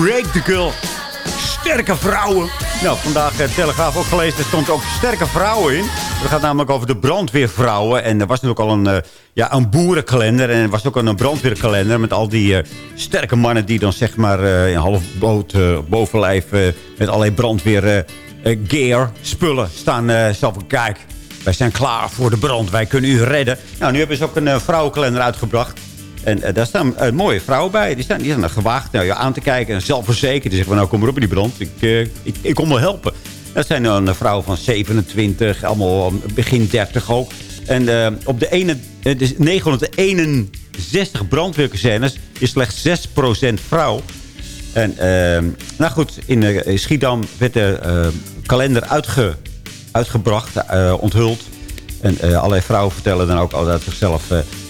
Break the Girl. Sterke vrouwen. Nou, vandaag uh, Telegraaf ook gelezen. Er stond ook sterke vrouwen in. Het gaat namelijk over de brandweervrouwen. En er was natuurlijk al een, eh, ja, een boerenkalender. En er was ook een brandweerkalender met al die eh, sterke mannen... die dan zeg maar eh, in half bloot eh, bovenlijf... eh, met allerlei brandweer eh, eh, gear, spullen staan. eh zelf van, kijk, wij zijn klaar voor de brand. Wij kunnen u redden. Nou, nu hebben ze ook een eh, vrouwenkalender uitgebracht. En eh, daar staan eh, mooie vrouwen bij. Die staan, die zijn er gewaagd naar je aan te kijken. En zelfverzekerd. Die zeggen van, nou kom maar op in die brand. Ik, eh, ik, ik kom wel helpen. Dat zijn dan een vrouw van 27. Allemaal begin 30 ook. En op de ene, eh, dus 961 brandweerkazernes is slechts 6% vrouw. En eh, nou goed, in Schiedam werd de kalender uitge, uitgebracht, onthuld. En allerlei vrouwen vertellen dan ook al dat ze zichzelf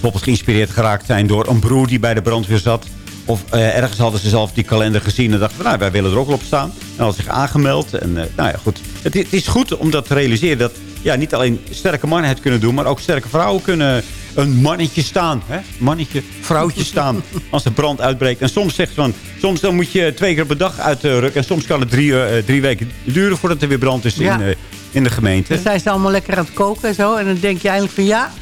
bijvoorbeeld geïnspireerd geraakt zijn door een broer die bij de brandweer zat. Of eh, ergens hadden ze zelf die kalender gezien en dachten nou, wij willen er ook op staan. En hadden zich aangemeld. En eh, nou ja, goed. Het, het is goed om dat te realiseren dat ja, niet alleen sterke mannen het kunnen doen, maar ook sterke vrouwen kunnen een mannetje staan. Hè? Mannetje, vrouwtje staan <laughs> als de brand uitbreekt. En soms zegt ze van, soms dan moet je twee keer per dag uitrukken. En soms kan het drie, eh, drie weken duren voordat er weer brand is Ja. in, eh, in de gemeente. Dan zijn ze allemaal lekker aan het koken en zo. En dan denk je eigenlijk van ja,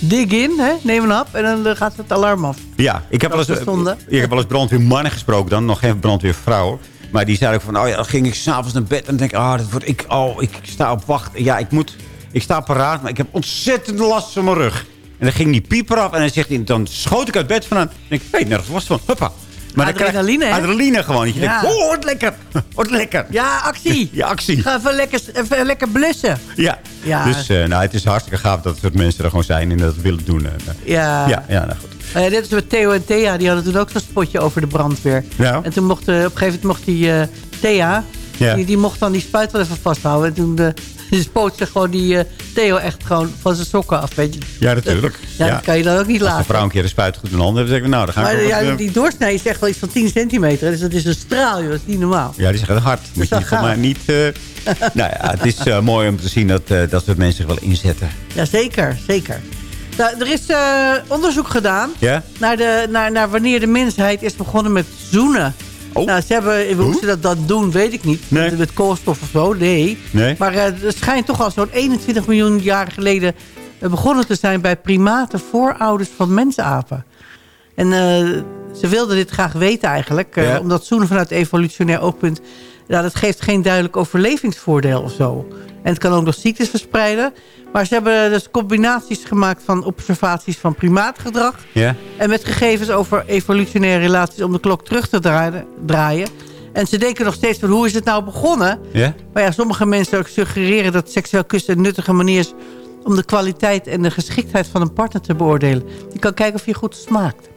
dig in, hè? neem een hap. En dan eh, gaat het alarm af. Ja, ik heb wel eens, zonde. ik heb wel eens brandweermannen gesproken dan. Nog geen brandweervrouwen. Maar die zeiden ook van, oh ja, dan ging ik s'avonds naar bed. En dan denk ik, ah, dat wordt ik, oh, ik sta op wacht. Ja, ik moet, ik sta paraat, maar ik heb ontzettend last van mijn rug. En dan ging die pieper af en dan, zegt hij, dan schoot ik uit bed vandaan. En denk ik, weet nergens last van. Huppa. Maar Adrenaline, hè? Adrenaline gewoon. Dat je Ja. denkt, oh, wordt lekker. Wordt lekker. Ja, actie. <laughs> Ja, actie. Ga even lekker, even lekker blussen. Ja. Ja. Dus eh, nou, het is hartstikke gaaf dat soort mensen er gewoon zijn en dat willen doen. En, eh, Ja. ja, ja, nou goed. Ja, dit is met Theo en Thea. Die hadden toen ook zo'n spotje over de brandweer. Ja. En toen mocht, op een gegeven moment mocht die Thea... Ja. Die, die mocht dan die spuit wel even vasthouden. En toen spoot <laughs> ze gewoon die eh, Theo echt gewoon van zijn sokken af. Weet je. Ja, natuurlijk. Ja, dat kan je dan ook niet Als laten. een vrouw een keer een spuit goed in de handen heeft, zeggen we, nou, dan gaan we... Maar ja, eh, die doorsnee is echt wel iets van 10 centimeter. Dus dat is een straal, joh. Dat is niet normaal. Ja, die zeggen hard. Moet je wel niet mij eh, <laughs> nou ja, het is eh, mooi om te zien dat, eh, dat soort mensen zich wel inzetten. Ja, zeker. Zeker. Nou, er is eh, onderzoek gedaan Ja? naar, de, naar, naar wanneer de mensheid is begonnen met zoenen. Oh. Nou, ze hebben, hoe ze dat dan doen, weet ik niet. Nee. Met, koolstof of zo, nee. Nee? Maar eh, het schijnt toch al zo'n 21 miljoen jaar geleden eh, begonnen te zijn bij primaten, voorouders van mensapen. En eh, ze wilden dit graag weten eigenlijk. Ja. Omdat zoenen vanuit evolutionair oogpunt... Ja, dat geeft geen duidelijk overlevingsvoordeel of zo. En het kan ook nog ziektes verspreiden. Maar ze hebben dus combinaties gemaakt van observaties van primaatgedrag... Ja? en met gegevens over evolutionaire relaties om de klok terug te draaien. draaien. En ze denken nog steeds van hoe is het nou begonnen? Ja? Maar ja, sommige mensen ook suggereren dat seksueel kussen een nuttige manier is... om de kwaliteit en de geschiktheid van een partner te beoordelen. Je kan kijken of je goed smaakt.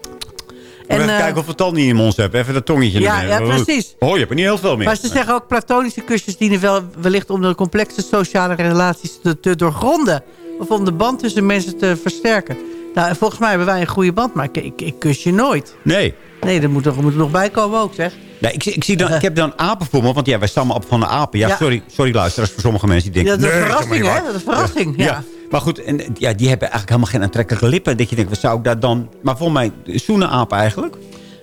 En, eh, kijken of we tand niet in je mond hebben. Even dat tongetje Ja, ja, precies. Oh, je hebt er niet heel veel meer. Maar ze zeggen ook platonische kusjes dienen wel, wellicht om de complexe sociale relaties te, te doorgronden. Of om de band tussen mensen te versterken. Nou, en volgens mij hebben wij een goede band, maar ik, ik, ik kus je nooit. Nee. Nee, dat moet er, moet er nog bij komen ook, zeg. Ja, ik, ik, zie dan, ik heb dan apen voor me, want ja, wij stammen op van de apen. Ja, Ja. sorry, sorry luisteraars voor sommige mensen die Ja, denken... dat is een "Nee, verrassing, hè? Dat is een waar." verrassing, ja. Maar goed, en, ja, die hebben eigenlijk helemaal geen aantrekkelijke lippen. Dat je denkt, wat zou ik daar dan... Maar volgens mij, zoenen apen eigenlijk.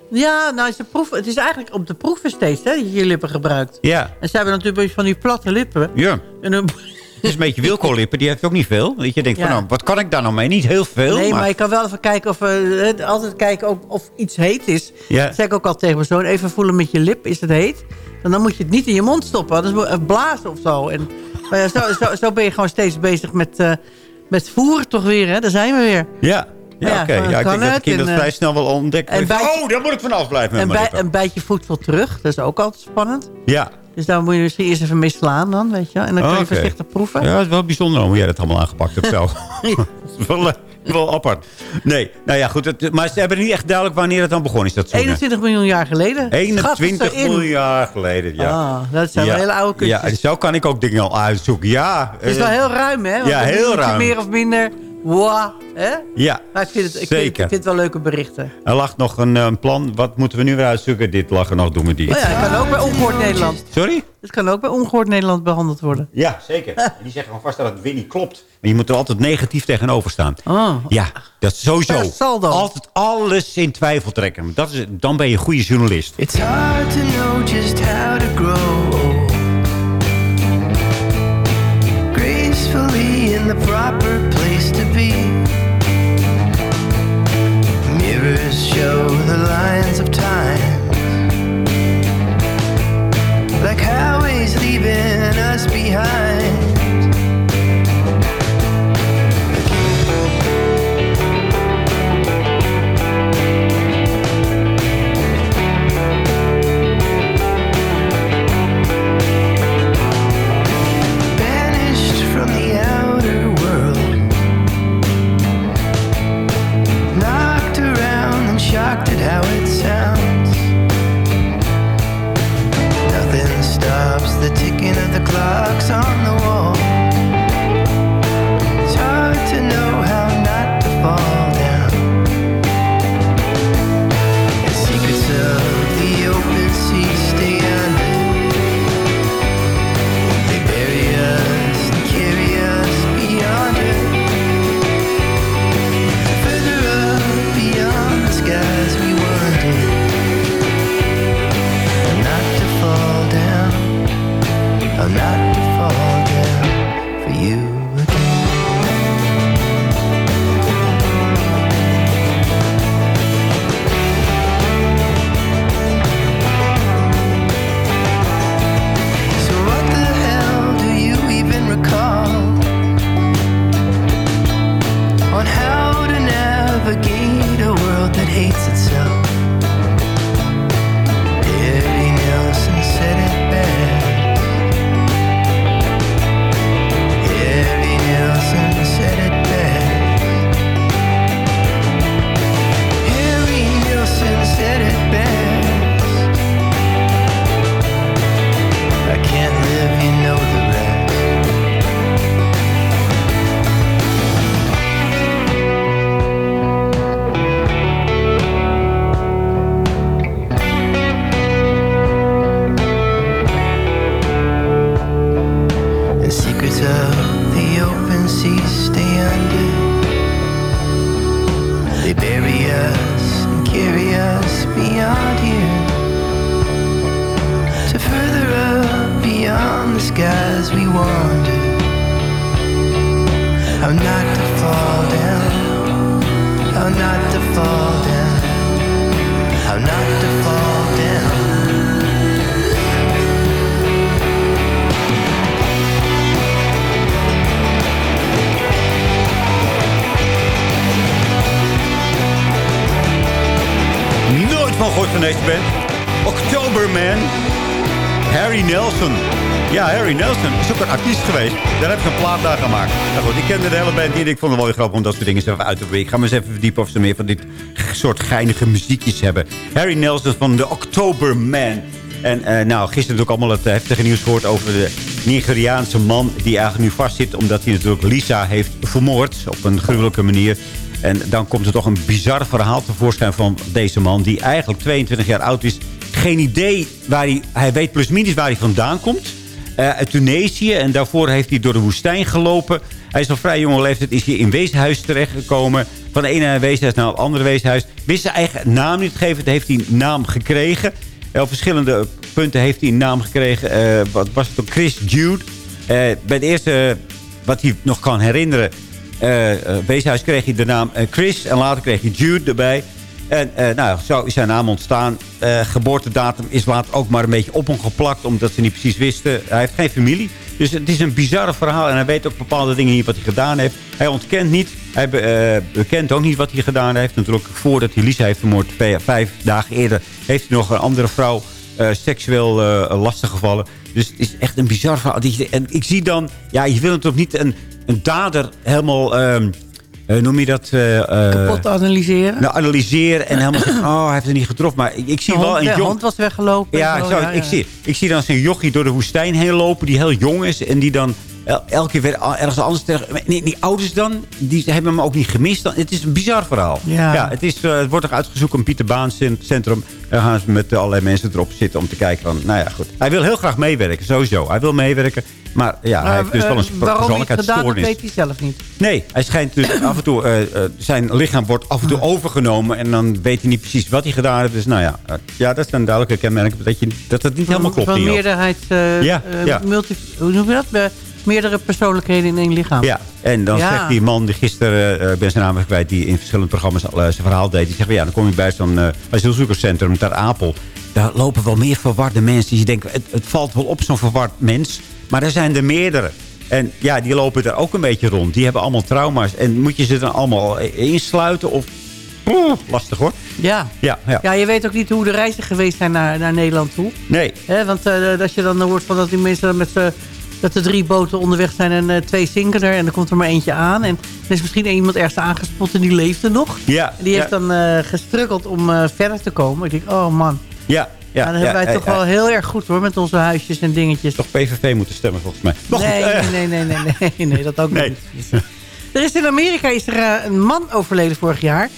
Ja, nou, ze proeven, het is eigenlijk op de proeven steeds, hè, dat je je lippen gebruikt. Ja. En ze hebben natuurlijk van die platte lippen. Ja. En dan, Het is een beetje wilkoolippen, die heeft ook niet veel. Dat je denkt, Ja. van, nou, wat kan ik daar nou mee? Niet heel veel, nee, maar, maar... je kan wel even kijken of, eh, altijd kijken of, of iets heet is. Ja. Dat zeg ik ook al tegen mijn zoon. Even voelen met je lip, is het heet? En dan moet je het niet in je mond stoppen. anders moet je blazen of zo. En, maar ja, zo, zo, zo ben je gewoon steeds bezig met, eh, met voer toch weer, hè? Daar zijn we weer. Ja, ja, Ja, oké. Ja, ik denk dat de het kinderen en, vrij eh, snel wel ontdekken. oh, daar moet ik vanaf blijven met Een, bij, een bijtje voedsel terug. Dat is ook altijd spannend. Ja. Dus daar moet je misschien eerst even mee slaan dan, weet je wel. En dan kan je voorzichtig proeven. Ja, het is wel bijzonder hoe jij dat allemaal aangepakt hebt zo. Dat is wel, apart. Nee, nou ja, goed. Het, maar ze hebben niet echt duidelijk wanneer het dan begonnen is, dat zoenen. 21 miljoen jaar geleden. 21 Schat het erin. miljoen jaar geleden, ja. Ah, dat zijn wel hele oude kutjes. Ja, zo kan ik ook dingen al uitzoeken. Ja, Het is wel eh, heel ruim, hè? Want Ja, heel ruim. meer of minder. Wow, hè? Ja, Maar ik vind, het, ik, vind, zeker. ik vind het wel leuke berichten. Er lag nog een, eh, plan. Wat moeten we nu weer uitzoeken? Dit lag er nog. Doen we die. Oh ja, dat kan ook bij Ongehoord Nederland. Sorry? Het kan ook bij Ongehoord Nederland behandeld worden. Ja, zeker. <laughs> En die zeggen gewoon vast dat het weer niet klopt. Maar je moet er altijd negatief tegenover staan. Oh. Ja, dat is sowieso. Dat zal dan. Altijd alles in twijfel trekken. Dat is, dan ben je een goede journalist. It's hard to know just how to grow gracefully in the proper lines of time, like highways leaving us behind. Sounds. Nothing stops the ticking of the clocks on the wall. Nelson is ook een artiest geweest. Daar heb ik een plaat naar gemaakt. Nou ik kende de hele band niet. Ik vond het wel grappig om dat soort dingen even uit te proberen. Ik ga me eens even verdiepen of ze meer van dit soort geinige muziekjes hebben. Harry Nelson van de Octoberman. En eh, nou, gisteren natuurlijk allemaal het heftige nieuws gehoord over de Nigeriaanse man... die eigenlijk nu vastzit omdat hij natuurlijk Lisa heeft vermoord. Op een gruwelijke manier. En dan komt er toch een bizar verhaal tevoorschijn van deze man... die eigenlijk 22 jaar oud is. Geen idee waar hij... Hij weet plusminus waar hij vandaan komt. Eh, uit Tunesië. En daarvoor heeft hij door de woestijn gelopen. Hij is al vrij jonge leeftijd. Is hij in weeshuis terechtgekomen. Van de ene weeshuis naar het andere weeshuis. Wist zijn eigen naam niet geven. Heeft hij een naam gekregen. Eh, op verschillende punten heeft hij een naam gekregen. Eh, wat was het ook? Chris Jude. Bij het eerste wat hij nog kan herinneren... weeshuis kreeg hij de naam Chris. En later kreeg hij Jude erbij. En eh, nou, zo is zijn naam ontstaan. Eh, geboortedatum is later ook maar een beetje op hem geplakt. Omdat ze niet precies wisten. Hij heeft geen familie. Dus het is een bizarre verhaal. En hij weet ook bepaalde dingen niet wat hij gedaan heeft. Hij ontkent niet. Hij eh, bekent ook niet wat hij gedaan heeft. Natuurlijk voordat hij Lisa heeft vermoord. vijf- dagen eerder heeft hij nog een andere vrouw seksueel lastiggevallen. Dus het is echt een bizar verhaal. En ik zie dan... Ja, je wil natuurlijk niet een, een dader helemaal... ehm, eh, noem je dat? eh, eh, Kapot analyseren. Nou, analyseren en helemaal zeggen, oh, hij heeft het niet getroffen. Maar ik, ik zie de wel een de jong... hond was weggelopen. Ja, zo, Ik, zie, ik zie dan zo'n jochie door de woestijn heen lopen... die heel jong is en die dan el- elke keer weer a- ergens anders tegen... Nee, die ouders dan, die hebben hem ook niet gemist. Dan. Het is een bizar verhaal. Ja. het, is, eh, het wordt ook uitgezocht een Pieter Baan cent- centrum. Daar gaan ze met allerlei mensen erop zitten om te kijken van... Nou ja, goed. Hij wil heel graag meewerken, sowieso. Hij wil meewerken, maar ja, hij heeft dus wel een eh, waarom hij het gedaan, dat persoonlijkheidsstoornis. weet hij zelf niet. Nee, hij schijnt dus af en toe... eh, eh, zijn lichaam wordt af en toe overgenomen... en dan weet hij niet precies wat hij gedaan heeft. Dus nou ja, eh, ja dat is een duidelijke kenmerk... dat, je, dat het niet helemaal klopt. Van meerderheid, eh, Ja, eh, ja. multi, hoe noem je dat? Meerdere persoonlijkheden in één lichaam. Ja, en dan Ja. zegt die man die gisteren, ik ben zijn naam kwijt... die in verschillende programma's al, eh, zijn verhaal deed... die zegt, ja, dan kom je bij zo'n eh asielzoekerscentrum ter Apel. Daar lopen wel meer verwarde mensen. Die denken, het, het valt wel op zo'n verward mens. Maar er zijn er meerdere. En ja, die lopen er ook een beetje rond. Die hebben allemaal trauma's. En moet je ze dan allemaal insluiten? Of... Oeh, lastig hoor. Ja. Ja, ja. Ja, je weet ook niet hoe de reizen geweest zijn naar, naar Nederland toe. Nee. Want eh, als je dan hoort van dat die mensen met dat er drie boten onderweg zijn en eh, twee zinken er. En er komt er maar eentje aan. En er is misschien iemand ergens aangespot en die leefde nog. Ja. En die heeft ja. dan eh gestruggeld om eh, verder te komen. Ik denk, oh man. Ja, ja. dan hebben wij toch wel heel erg goed hoor, met onze huisjes en dingetjes. Toch PVV moeten stemmen volgens mij. Nee, nee, nee, nee, nee, nee, nee, dat ook Nee. niet. Er is in Amerika is er een man overleden vorig jaar.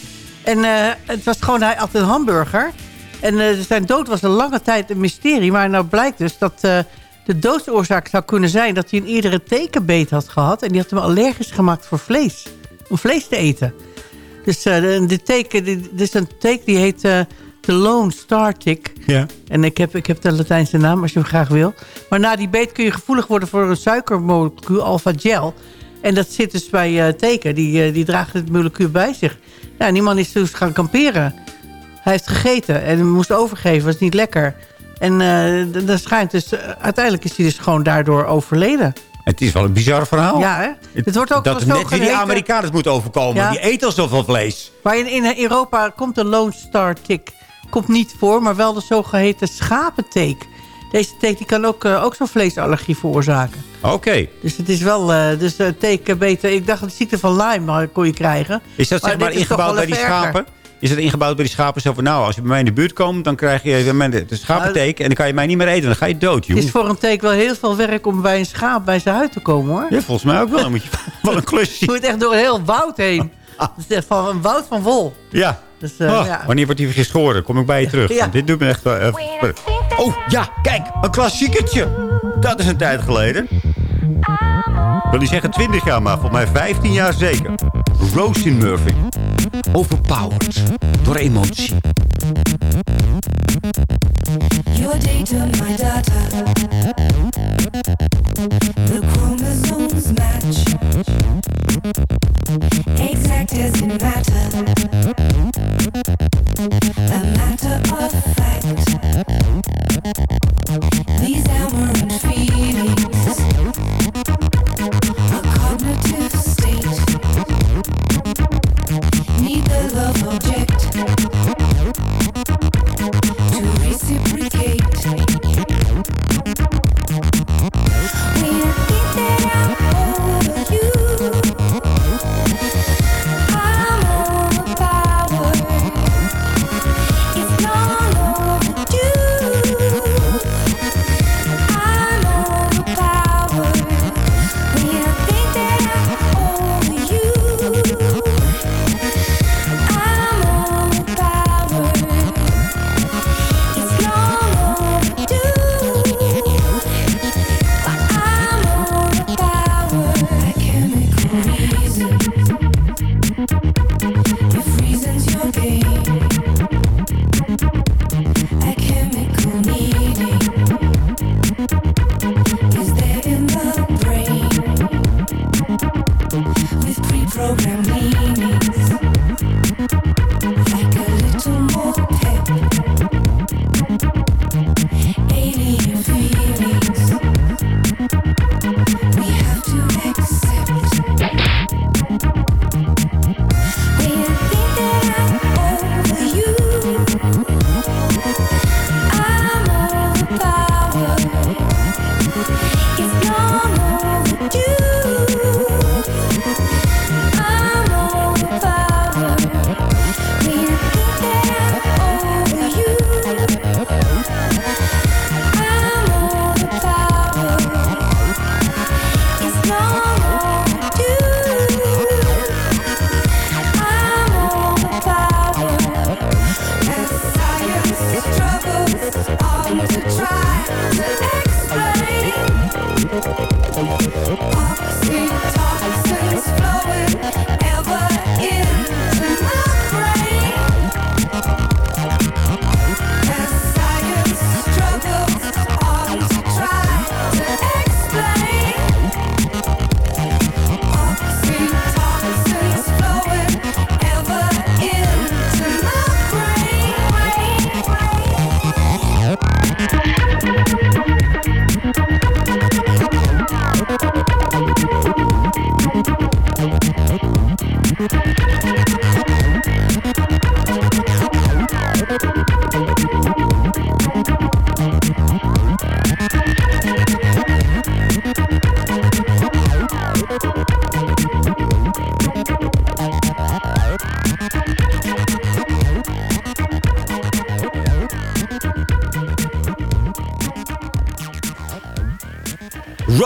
En het was gewoon, hij had een hamburger. En zijn dood was een lange tijd een mysterie. Maar nou blijkt dus dat de doodsoorzaak zou kunnen zijn... dat hij een eerdere tekenbeet had gehad. En die had hem allergisch gemaakt voor vlees. Om vlees te eten. Dus de, de teken, dit is een teken die heet eh de Lone Star Tick. Ja. En ik heb, ik heb de Latijnse naam als je hem graag wil. Maar na die beet kun je gevoelig worden voor een suikermolecuul alpha gel. En dat zit dus bij eh, teken. Die, die draagt het molecuul bij zich. Ja, en die man is dus gaan kamperen. Hij heeft gegeten en moest overgeven. was niet lekker. En eh d- dat schijnt dus... eh, uiteindelijk is hij dus gewoon daardoor overleden. Het is wel een bizar verhaal. Ja, hè? Het wordt ook dat wel zo net weer die geheten. Amerikanen het moet overkomen. Ja. Die eten al zoveel vlees. Maar in, in Europa komt de Lone Star Tick komt niet voor, maar wel de zogeheten schapenteek. Deze teek die kan ook, eh, ook zo'n vleesallergie veroorzaken. Oké. Dus het is wel, eh dus uh, teken beter. Ik dacht dat de ziekte van Lyme maar kon je krijgen. Is dat zeg maar is toch ingebouwd bij die schapen? Is dat ingebouwd bij die schapen? Zo van, nou, als je bij mij in de buurt komt, dan krijg je mijn- de schapenteken. En dan kan je mij niet meer eten. Dan ga je dood, joh. Het is voor een teek wel heel veel werk om bij een schaap bij zijn huid te komen, hoor. Ja, volgens mij ook wel. Dan moet je <laughs> wel een klusje Je moet echt door een heel woud heen. Het is echt van een woud van wol. Ja. Dus, eh, Oh, ja. Wanneer wordt die geschoren? Kom ik bij je terug. <laughs> Ja. Want Dit doet me echt wel... eh, oh, ja, kijk. Een klassiekertje. Dat is een tijd geleden. Ik wil niet zeggen 20 jaar, maar volgens mij 15 jaar zeker. Rosin Murphy. Overpowered door emotie. Your data, my data. The chromosomes match. Exact as in matter. A matter of fact.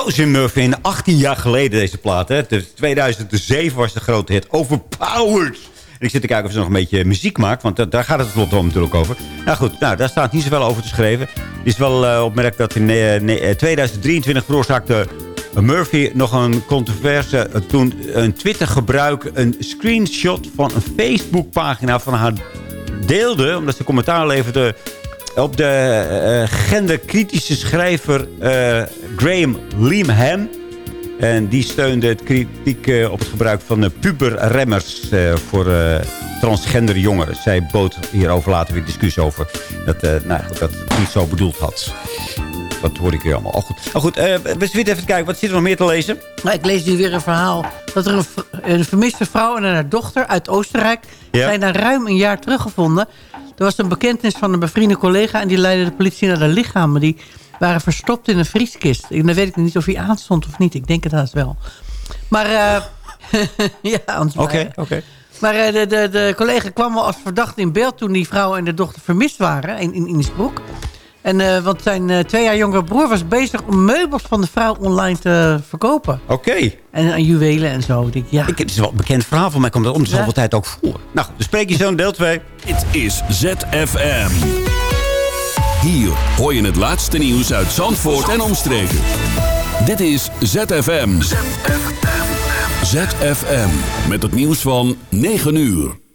In 18 jaar geleden deze plaat. Hè. Dus 2007 was de grote hit. Overpowered. Ik zit te kijken of ze nog een beetje muziek maakt. Want da- daar gaat het lot natuurlijk over. Nou goed, nou, daar staat niet zoveel over te schrijven. Het is wel eh opmerkelijk dat in eh, ne- eh, 2023 veroorzaakte Murphy nog een controverse. eh, toen een Twitter-gebruik een screenshot van een Facebook-pagina van haar deelde. Omdat ze commentaar leverde op de eh, genderkritische schrijver eh, Graham Liamham. En die steunde het kritiek eh, op het gebruik van uh, puberremmers eh, voor eh, transgender jongeren. Zij bood hierover later weer discussie over. Dat, eh nou, goed, dat het niet zo bedoeld had. Dat hoor ik weer allemaal. Oh, goed. Oh, goed eh, we zitten even te kijken. Wat zit er nog meer te lezen? Nou, ik lees nu weer een verhaal. Dat er een, een vermiste vrouw en haar dochter uit Oostenrijk... Ja. zijn na ruim een jaar teruggevonden. Er was een bekentenis van een bevriende collega... en die leidde de politie naar de lichamen. Die waren verstopt in een vrieskist. En dan weet ik niet of hij aanstond of niet. Ik denk het haast wel. Maar eh, <laughs> ja, anders Oké, oké. Maar eh, de, de, de collega kwam wel als verdachte in beeld... toen die vrouw en de dochter vermist waren in, in Innsbruck. En, eh, want zijn eh, twee jaar jongere broer was bezig om meubels van de vrouw online te verkopen. Oké. En, en juwelen en zo. Ik ja. Ik, het is wel een bekend verhaal van mij. Komt dat om de zoveel tijd ook voor. Nou, dus spreek je zo in deel 2. Dit is ZFM. Hier hoor je het laatste nieuws uit Zandvoort en omstreken. Dit is ZFM. ZFM. Met het nieuws van 9 uur.